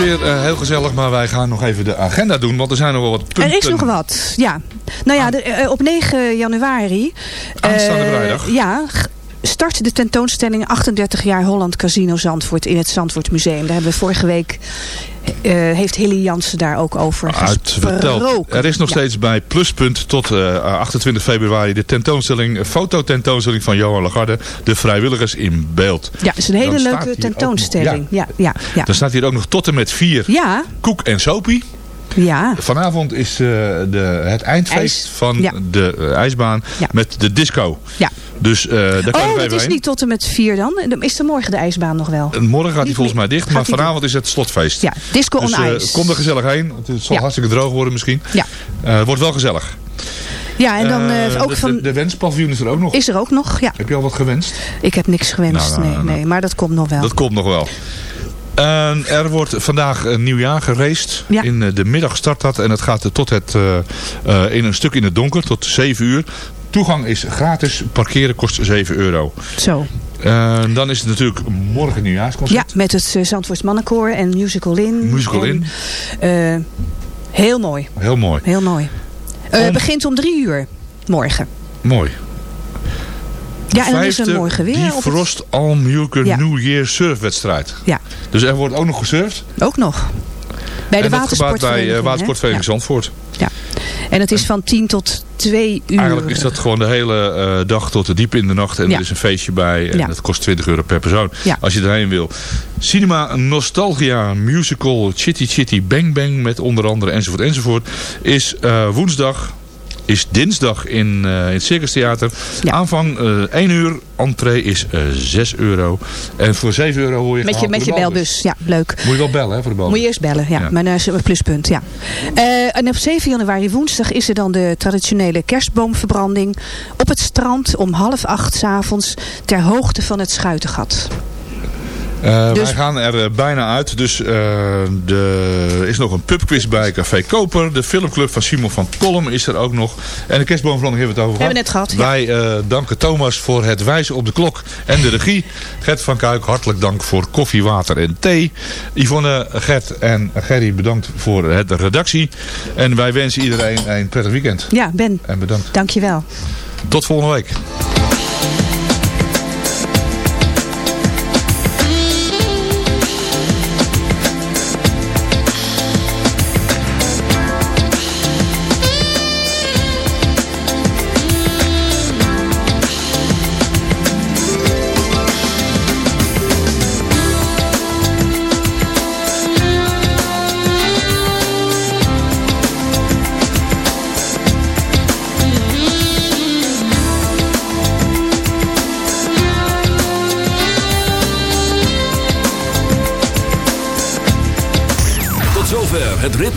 Weer eh, heel gezellig, maar wij gaan nog even de agenda doen. Want er zijn nog wel wat punten. Er is nog wat, ja. Nou ja, de, eh, op 9 januari... Aanstaande eh, vrijdag. Ja, start de tentoonstelling 38 jaar Holland Casino Zandvoort in het Zandvoort Museum. Daar hebben we vorige week... eh, heeft Hilly Jansen daar ook over gesproken. Er is nog Ja. steeds bij Pluspunt tot eh, 28 februari de tentoonstelling, een fototentoonstelling van Johan Lagarde, de vrijwilligers in beeld. Ja, het is een hele Dan leuke tentoonstelling. nog- ja, ja, ja. Dan staat hier ook nog tot en met 4 Ja, Koek en Sopie. ja. Vanavond is eh, de, het eindfeest IJs. van de eh, ijsbaan met de disco. Ja. Dus eh daar kan Oh, dat even is heen. niet tot en met 4 dan. Dan Is er morgen de ijsbaan nog wel? En Morgen gaat hij Niet volgens mij dicht, maar vanavond is het slotfeest. Ja, disco dus on eh, ice. kom er gezellig heen. Het zal Ja. hartstikke droog worden misschien. Ja. Eh, het wordt wel gezellig. Ja, en dan eh, Eh, ook de, van... de, de wenspavioen is er ook nog. Is er ook nog, ja. Heb je al wat gewenst? Ik heb niks gewenst, Nou, nou, nee, nou, nou. nee. Maar dat komt nog wel. Dat komt nog wel. Eh, er wordt vandaag een nieuwjaar geraced. Ja. In eh, de middag start dat. En het gaat tot het, eh, eh, in een stuk in het donker. Tot 7 uur. Toegang is gratis. Parkeren kost 7 euro. Zo. Eh, dan is het natuurlijk morgen nieuwjaarsconcert. Ja, met het uh, Zandvoorts Mannenkoor en Musical In. Musical en, In. eh, heel mooi, Heel mooi. heel mooi. Eh, Om- begint om drie uur morgen. Mooi. Ja, en dan is er morgen weer. Die het- Frost Ja. New Year surfwedstrijd. Ja, Dus er wordt ook nog gesurfd. ook nog. Bij de en dat gebaat bij watersportvereniging. eh, watersportvereniging hè? Zandvoort. Ja. En het is van 10 tot 2 uur. Eigenlijk is dat gewoon de hele eh, dag tot diep in de nacht. En Ja. er is een feestje bij. En Ja. het kost 20 euro per persoon. Ja. Als je erheen wil. Cinema Nostalgia Musical Chitty Chitty Bang Bang. Met onder andere enzovoort enzovoort. Is eh, woensdag is dinsdag in, eh, in het Circus Theater. Aanvang eh 1 uur, entree is eh 6 euro. En voor 7 euro hoor je Met je, met je belbus, ja, leuk. Moet je wel bellen hè, voor de belbus. Moet je eerst bellen, ja. Mijn uh, pluspunt, ja. Eh, en op 7 januari woensdag is er dan de traditionele kerstboomverbranding op het strand om half acht 's avonds ter hoogte van het Schuitengat. Eh, Dus- Wij gaan er eh, bijna uit. Dus eh, er is nog een pubquiz bij Café Koper. De filmclub van Simon van Kolm is er ook nog. En de kerstboomverbranding hebben we het over Hebben we net gehad. Wij danken Thomas voor het wijzen op de klok en de regie. Gert van Kuik, hartelijk dank voor koffie, water en thee. Yvonne, Gert en Gerry bedankt voor het- de redactie. En wij wensen iedereen een prettig weekend. Ja, Ben, En bedankt. dankjewel. Tot volgende week.